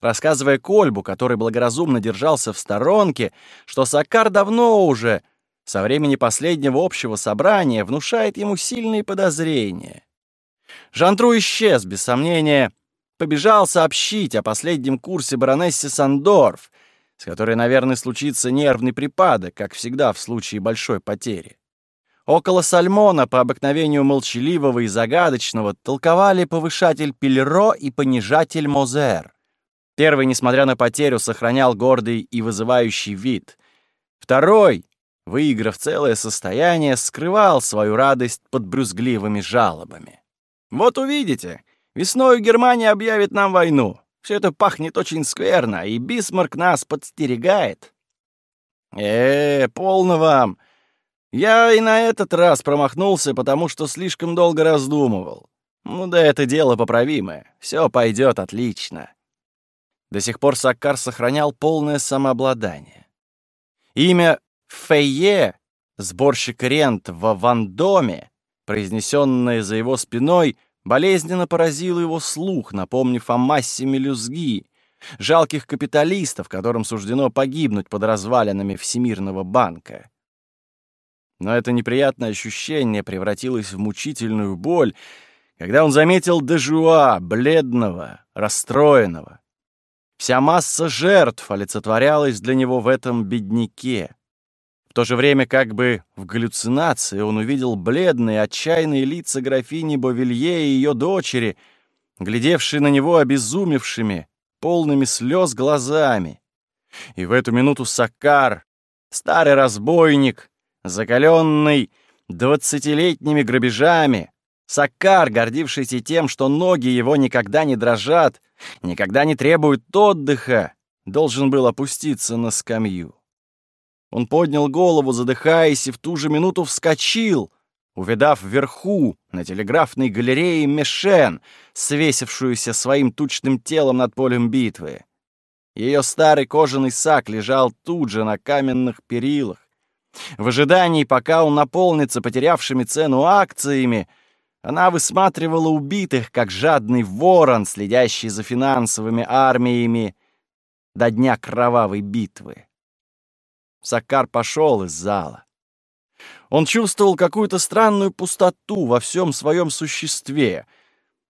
рассказывая Кольбу, который благоразумно держался в сторонке, что Сакар давно уже, со времени последнего общего собрания, внушает ему сильные подозрения. Жантру исчез, без сомнения, побежал сообщить о последнем курсе баронессе Сандорф, с которой, наверное, случится нервный припадок, как всегда в случае большой потери. Около Сальмона, по обыкновению молчаливого и загадочного, толковали повышатель Пельро и понижатель Мозер. Первый, несмотря на потерю, сохранял гордый и вызывающий вид. Второй, выиграв целое состояние, скрывал свою радость под брюзгливыми жалобами. «Вот увидите, Весной Германия объявит нам войну. Все это пахнет очень скверно, и Бисмарк нас подстерегает. Э, -э полно вам. Я и на этот раз промахнулся, потому что слишком долго раздумывал. Ну да это дело поправимое. Все пойдет отлично. До сих пор Саккар сохранял полное самообладание. Имя Фейе, сборщик рент в Вандоме, произнесенное за его спиной, болезненно поразил его слух, напомнив о массе мелюзги, жалких капиталистов, которым суждено погибнуть под развалинами Всемирного банка. Но это неприятное ощущение превратилось в мучительную боль, когда он заметил Дежуа, бледного, расстроенного. Вся масса жертв олицетворялась для него в этом бедняке то же время как бы в галлюцинации он увидел бледные, отчаянные лица графини Бовилье и ее дочери, глядевшие на него обезумевшими, полными слез глазами. И в эту минуту Сакар, старый разбойник, закаленный двадцатилетними грабежами, Сакар, гордившийся тем, что ноги его никогда не дрожат, никогда не требуют отдыха, должен был опуститься на скамью. Он поднял голову, задыхаясь, и в ту же минуту вскочил, увидав вверху, на телеграфной галерее, Мешен, свесившуюся своим тучным телом над полем битвы. Ее старый кожаный сак лежал тут же на каменных перилах. В ожидании, пока он наполнится потерявшими цену акциями, она высматривала убитых, как жадный ворон, следящий за финансовыми армиями до дня кровавой битвы. Сакар пошел из зала. Он чувствовал какую-то странную пустоту во всем своем существе,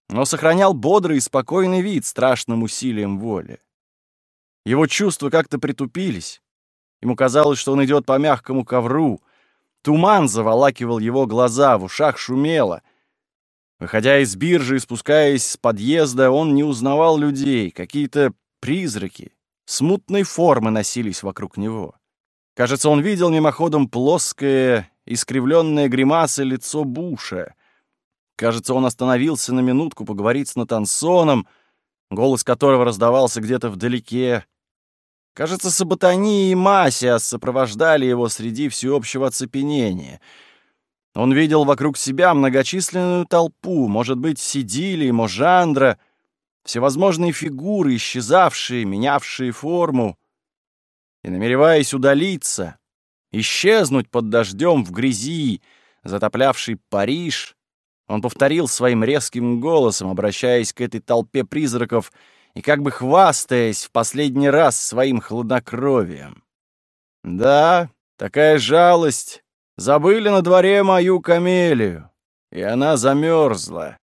но сохранял бодрый и спокойный вид страшным усилием воли. Его чувства как-то притупились. Ему казалось, что он идет по мягкому ковру. Туман заволакивал его глаза, в ушах шумело. Выходя из биржи и спускаясь с подъезда, он не узнавал людей. Какие-то призраки, смутной формы носились вокруг него. Кажется, он видел мимоходом плоское, искривленное гримасы лицо Буша. Кажется, он остановился на минутку поговорить с Натансоном, голос которого раздавался где-то вдалеке. Кажется, Саботани и Масиас сопровождали его среди всеобщего оцепенения. Он видел вокруг себя многочисленную толпу, может быть, Сидили, Можандра, всевозможные фигуры, исчезавшие, менявшие форму. И, намереваясь удалиться, исчезнуть под дождем в грязи, затоплявший Париж, он повторил своим резким голосом, обращаясь к этой толпе призраков — и как бы хвастаясь в последний раз своим хладнокровием. Да, такая жалость. Забыли на дворе мою камелию, и она замерзла.